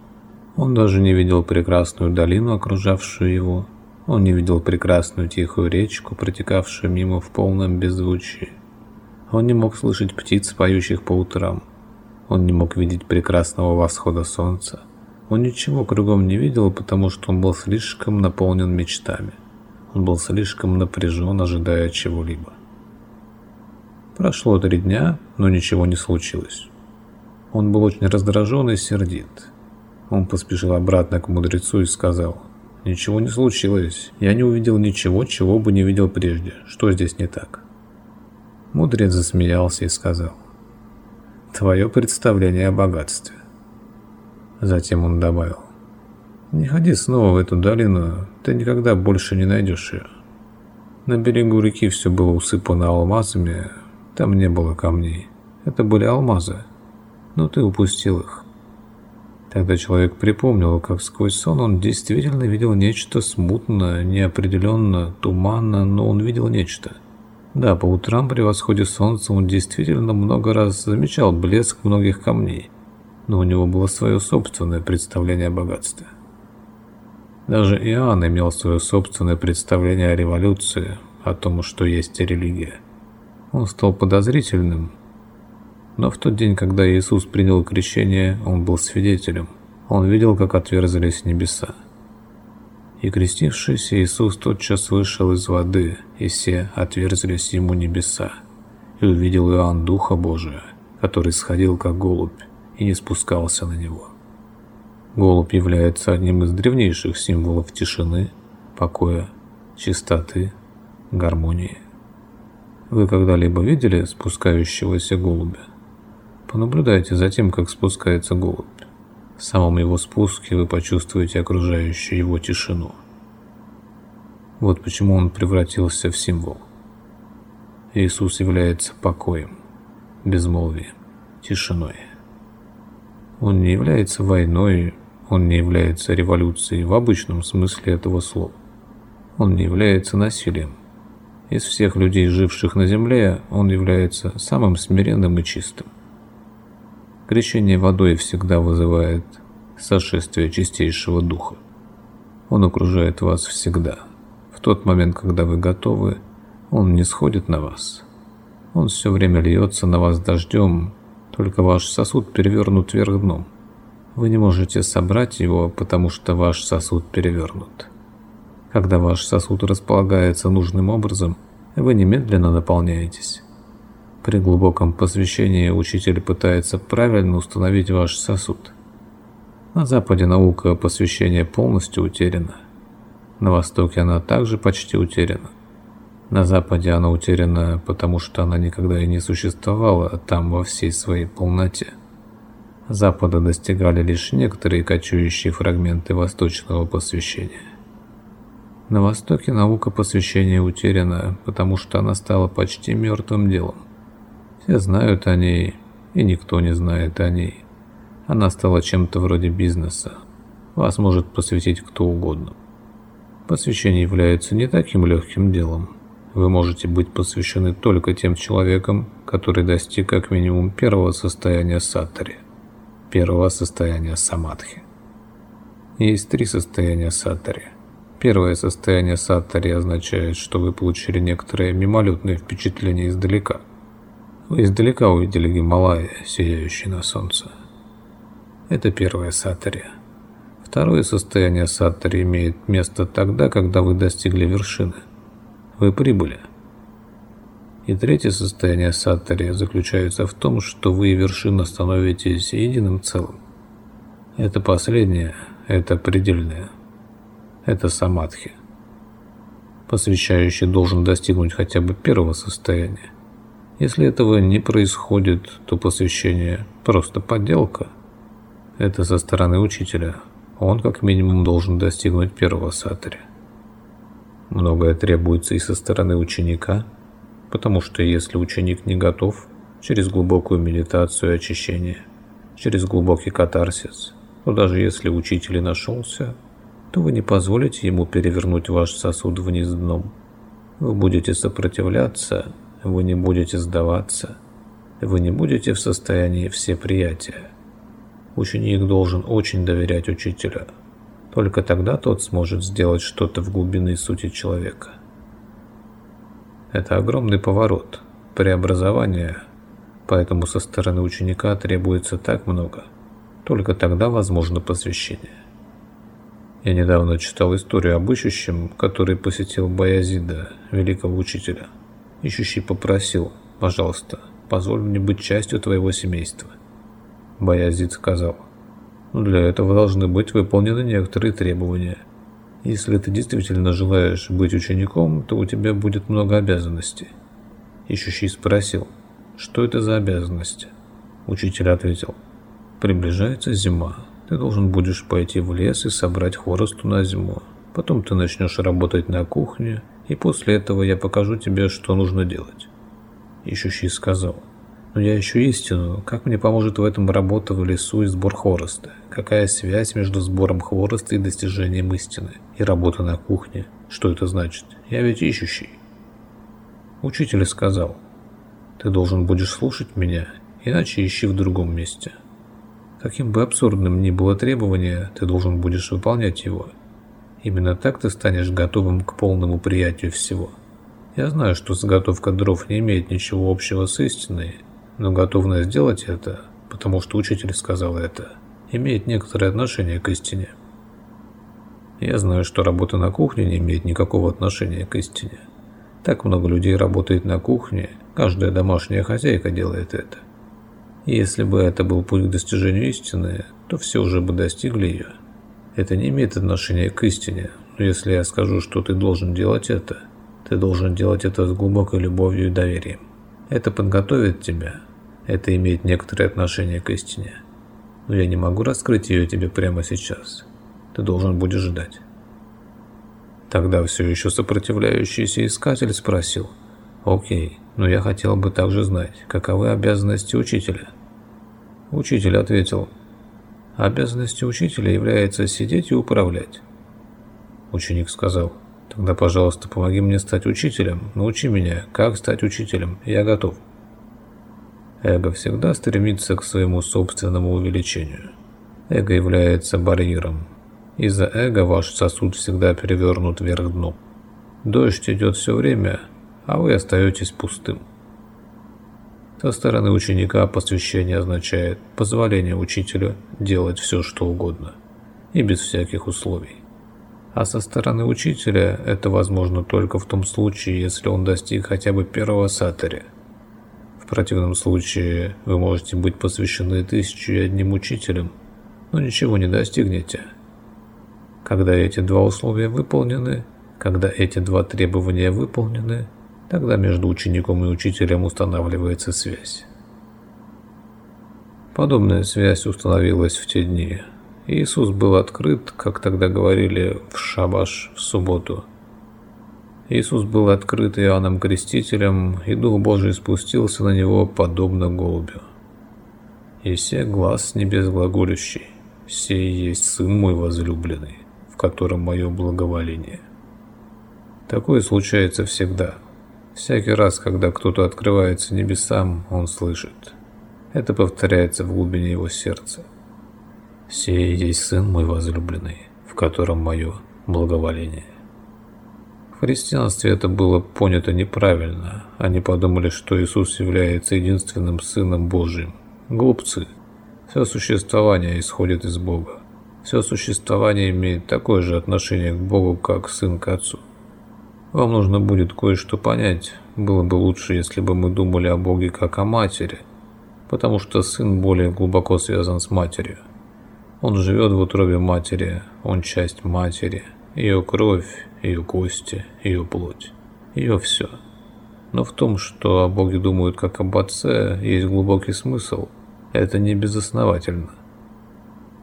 Он даже не видел прекрасную долину, окружавшую его. Он не видел прекрасную тихую речку, протекавшую мимо в полном беззвучии. Он не мог слышать птиц, поющих по утрам. Он не мог видеть прекрасного восхода солнца. Он ничего кругом не видел, потому что он был слишком наполнен мечтами. Он был слишком напряжен, ожидая чего-либо. Прошло три дня, но ничего не случилось. Он был очень раздражен и сердит. Он поспешил обратно к мудрецу и сказал, «Ничего не случилось. Я не увидел ничего, чего бы не видел прежде. Что здесь не так?» Мудрец засмеялся и сказал, «Твое представление о богатстве». Затем он добавил, «Не ходи снова в эту долину, ты никогда больше не найдешь ее». На берегу реки все было усыпано алмазами, там не было камней. Это были алмазы но ты упустил их. Тогда человек припомнил, как сквозь сон он действительно видел нечто смутное, неопределенно, туманно, но он видел нечто. Да, по утрам при восходе солнца он действительно много раз замечал блеск многих камней, но у него было свое собственное представление о богатстве. Даже Иоанн имел свое собственное представление о революции, о том, что есть религия. Он стал подозрительным, но в тот день, когда Иисус принял крещение, он был свидетелем. Он видел, как отверзались небеса. И крестившись, Иисус тотчас вышел из воды, и все отверзлись ему небеса. И увидел Иоанн Духа Божия, который сходил как голубь, и не спускался на него. Голубь является одним из древнейших символов тишины, покоя, чистоты, гармонии. Вы когда-либо видели спускающегося голубя? Понаблюдайте за тем, как спускается голубь. В самом его спуске вы почувствуете окружающую его тишину. Вот почему он превратился в символ. Иисус является покоем, безмолвием, тишиной. Он не является войной, он не является революцией в обычном смысле этого слова. Он не является насилием. Из всех людей, живших на земле, он является самым смиренным и чистым. Крещение водой всегда вызывает сошествие чистейшего духа. Он окружает вас всегда. В тот момент, когда вы готовы, он не сходит на вас. Он все время льется на вас дождем, только ваш сосуд перевернут вверх дном. Вы не можете собрать его, потому что ваш сосуд перевернут. Когда ваш сосуд располагается нужным образом, вы немедленно наполняетесь. При глубоком посвящении учитель пытается правильно установить ваш сосуд. На Западе наука посвящения полностью утеряна. На Востоке она также почти утеряна. На Западе она утеряна, потому что она никогда и не существовала там во всей своей полноте. Запада достигали лишь некоторые кочующие фрагменты восточного посвящения. На Востоке наука посвящения утеряна, потому что она стала почти мертвым делом. Все знают о ней, и никто не знает о ней. Она стала чем-то вроде бизнеса. Вас может посвятить кто угодно. Посвящение является не таким легким делом. Вы можете быть посвящены только тем человеком, который достиг как минимум первого состояния саттари, первого состояния самадхи. Есть три состояния саттари. Первое состояние саттари означает, что вы получили некоторые мимолетные впечатления издалека. Вы издалека увидели Гималаи, сияющие на солнце. Это первое саттари. Второе состояние саттари имеет место тогда, когда вы достигли вершины. Вы прибыли. И третье состояние саттари заключается в том, что вы и вершина становитесь единым целым. Это последнее, это предельное. Это самадхи. Посвящающий должен достигнуть хотя бы первого состояния. Если этого не происходит, то посвящение просто подделка. Это со стороны учителя. Он как минимум должен достигнуть первого сатари. Многое требуется и со стороны ученика, потому что если ученик не готов через глубокую медитацию и очищение, через глубокий катарсис, то даже если учитель и нашелся, то вы не позволите ему перевернуть ваш сосуд вниз дном. Вы будете сопротивляться, вы не будете сдаваться, вы не будете в состоянии всеприятия. Ученик должен очень доверять учителю. Только тогда тот сможет сделать что-то в глубины сути человека. Это огромный поворот, преобразование, поэтому со стороны ученика требуется так много. Только тогда возможно посвящение. Я недавно читал историю об ищущем, который посетил Баязида, великого учителя. Ищущий попросил, пожалуйста, позволь мне быть частью твоего семейства. Баязид сказал, «Ну, для этого должны быть выполнены некоторые требования. Если ты действительно желаешь быть учеником, то у тебя будет много обязанностей. Ищущий спросил, что это за обязанности? Учитель ответил, приближается зима, ты должен будешь пойти в лес и собрать хворосту на зиму. Потом ты начнешь работать на кухне, и после этого я покажу тебе, что нужно делать. Ищущий сказал, но я ищу истину, как мне поможет в этом работа в лесу и сбор хвороста? Какая связь между сбором хвороста и достижением истины? И работа на кухне? Что это значит? Я ведь ищущий. Учитель сказал, ты должен будешь слушать меня, иначе ищи в другом месте. Каким бы абсурдным ни было требование, ты должен будешь выполнять его. Именно так ты станешь готовым к полному приятию всего. Я знаю, что заготовка дров не имеет ничего общего с истиной, но готовность сделать это, потому что учитель сказал это, имеет некоторое отношение к истине. Я знаю, что работа на кухне не имеет никакого отношения к истине. Так много людей работает на кухне, каждая домашняя хозяйка делает это. Если бы это был путь к достижению истины, то все уже бы достигли ее. Это не имеет отношения к истине, но если я скажу, что ты должен делать это, ты должен делать это с глубокой любовью и доверием. Это подготовит тебя, это имеет некоторое отношение к истине. Но я не могу раскрыть ее тебе прямо сейчас. Ты должен будешь ждать. Тогда все еще сопротивляющийся искатель спросил, «Окей, но я хотел бы также знать, каковы обязанности учителя?» Учитель ответил, «Обязанностью учителя является сидеть и управлять». Ученик сказал, «Тогда, пожалуйста, помоги мне стать учителем, научи меня, как стать учителем, я готов». Эго всегда стремится к своему собственному увеличению. Эго является барьером. Из-за эго ваш сосуд всегда перевернут вверх дном. Дождь идет все время, а вы остаетесь пустым. Со стороны ученика посвящение означает позволение учителю делать все, что угодно, и без всяких условий. А со стороны учителя это возможно только в том случае, если он достиг хотя бы первого сатари – в противном случае вы можете быть посвящены тысячу и одним учителям, но ничего не достигнете. Когда эти два условия выполнены, когда эти два требования выполнены, тогда между учеником и учителем устанавливается связь. Подобная связь установилась в те дни. Иисус был открыт, как тогда говорили, в шабаш в субботу – Иисус был открыт Иоанном Крестителем, и Дух Божий спустился на него, подобно голубю. И все глаз с небес глаголющий, «Сей есть Сын мой возлюбленный, в котором мое благоволение». Такое случается всегда. Всякий раз, когда кто-то открывается небесам, он слышит. Это повторяется в глубине его сердца. «Сей есть Сын мой возлюбленный, в котором мое благоволение» христианстве это было понято неправильно. Они подумали, что Иисус является единственным Сыном Божьим. Глупцы. Все существование исходит из Бога. Все существование имеет такое же отношение к Богу, как Сын к Отцу. Вам нужно будет кое-что понять. Было бы лучше, если бы мы думали о Боге как о матери, потому что Сын более глубоко связан с матерью. Он живет в утробе матери, он часть матери, ее кровь, ее кости, ее плоть, ее все. Но в том, что о Боге думают как об Отце, есть глубокий смысл. Это не безосновательно.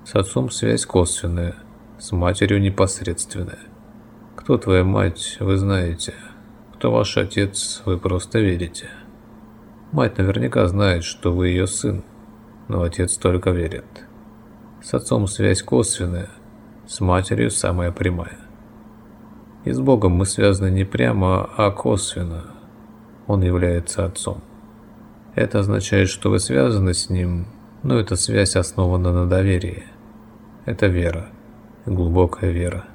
С отцом связь косвенная, с матерью непосредственная. Кто твоя мать, вы знаете. Кто ваш отец, вы просто верите. Мать наверняка знает, что вы ее сын, но отец только верит. С отцом связь косвенная, с матерью самая прямая. И с Богом мы связаны не прямо, а косвенно. Он является Отцом. Это означает, что вы связаны с Ним, но эта связь основана на доверии. Это вера, глубокая вера.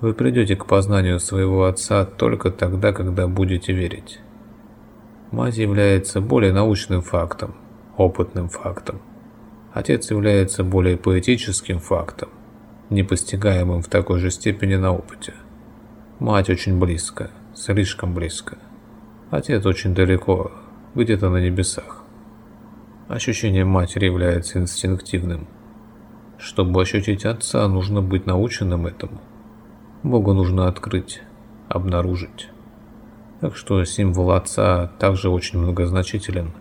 Вы придете к познанию своего Отца только тогда, когда будете верить. Мать является более научным фактом, опытным фактом. Отец является более поэтическим фактом, непостигаемым в такой же степени на опыте. Мать очень близко, слишком близко. Отец очень далеко, где-то на небесах. Ощущение матери является инстинктивным. Чтобы ощутить отца, нужно быть наученным этому. Богу нужно открыть, обнаружить. Так что символ отца также очень многозначителен.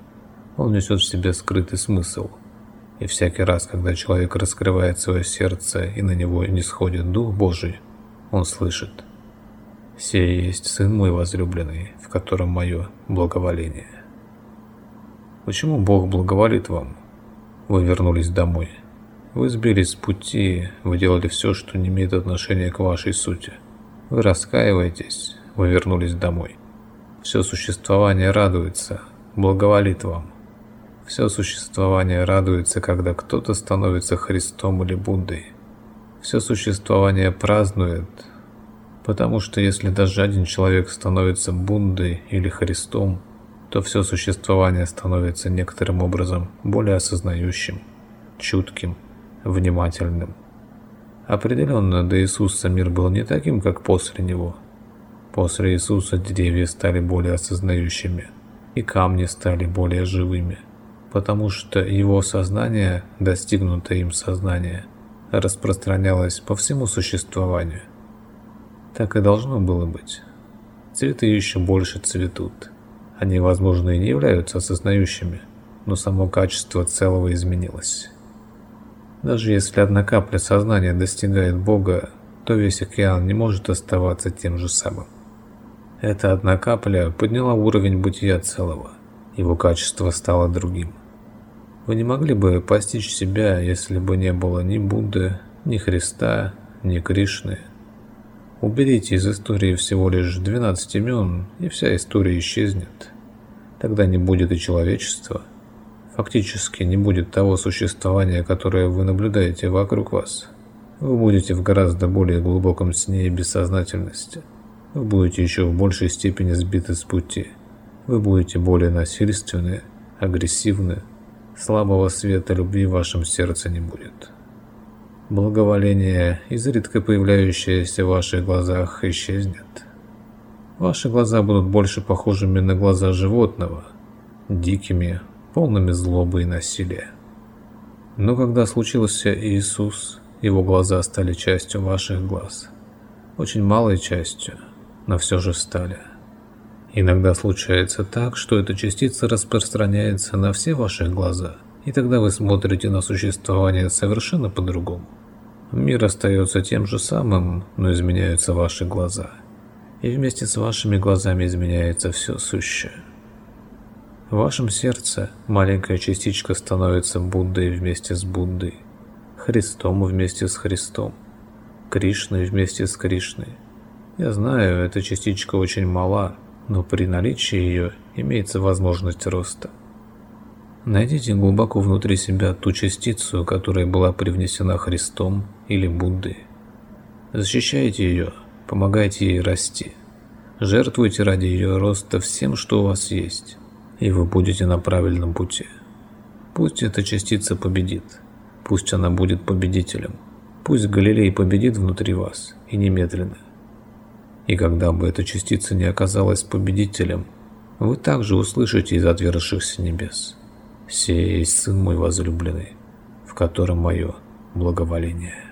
Он несет в себе скрытый смысл. И всякий раз, когда человек раскрывает свое сердце и на него не сходит Дух Божий, он слышит – Сей есть Сын мой возлюбленный, в котором мое благоволение. Почему Бог благоволит вам? Вы вернулись домой. Вы сбились с пути, вы делали все, что не имеет отношения к вашей сути. Вы раскаиваетесь, вы вернулись домой. Все существование радуется, благоволит вам. Все существование радуется, когда кто-то становится Христом или Буддой. Все существование празднует, Потому что если даже один человек становится Бундой или Христом, то все существование становится некоторым образом более осознающим, чутким, внимательным. Определенно, до Иисуса мир был не таким, как после Него. После Иисуса деревья стали более осознающими, и камни стали более живыми, потому что Его сознание, достигнутое им сознание, распространялось по всему существованию – так и должно было быть. Цветы еще больше цветут. Они, возможно, и не являются осознающими, но само качество целого изменилось. Даже если одна капля сознания достигает Бога, то весь океан не может оставаться тем же самым. Эта одна капля подняла уровень бытия целого, его качество стало другим. Вы не могли бы постичь себя, если бы не было ни Будды, ни Христа, ни Кришны, Уберите из истории всего лишь 12 имен, и вся история исчезнет. Тогда не будет и человечества, Фактически не будет того существования, которое вы наблюдаете вокруг вас. Вы будете в гораздо более глубоком сне и бессознательности. Вы будете еще в большей степени сбиты с пути. Вы будете более насильственны, агрессивны. Слабого света любви в вашем сердце не будет. Благоволение, изредка появляющееся в ваших глазах, исчезнет. Ваши глаза будут больше похожими на глаза животного, дикими, полными злобы и насилия. Но когда случился Иисус, его глаза стали частью ваших глаз. Очень малой частью, но все же стали. Иногда случается так, что эта частица распространяется на все ваши глаза, и тогда вы смотрите на существование совершенно по-другому. Мир остается тем же самым, но изменяются ваши глаза. И вместе с вашими глазами изменяется все сущее. В вашем сердце маленькая частичка становится Буддой вместе с Буддой, Христом вместе с Христом, Кришной вместе с Кришной. Я знаю, эта частичка очень мала, но при наличии ее имеется возможность роста. Найдите глубоко внутри себя ту частицу, которая была привнесена Христом или Буддой. Защищайте ее, помогайте ей расти. Жертвуйте ради ее роста всем, что у вас есть и вы будете на правильном пути. Пусть эта частица победит, пусть она будет победителем, пусть Галилей победит внутри вас, и немедленно. И когда бы эта частица не оказалась победителем, вы также услышите из отвершихся небес «Сей есть Сын мой возлюбленный, в котором мое благоволение».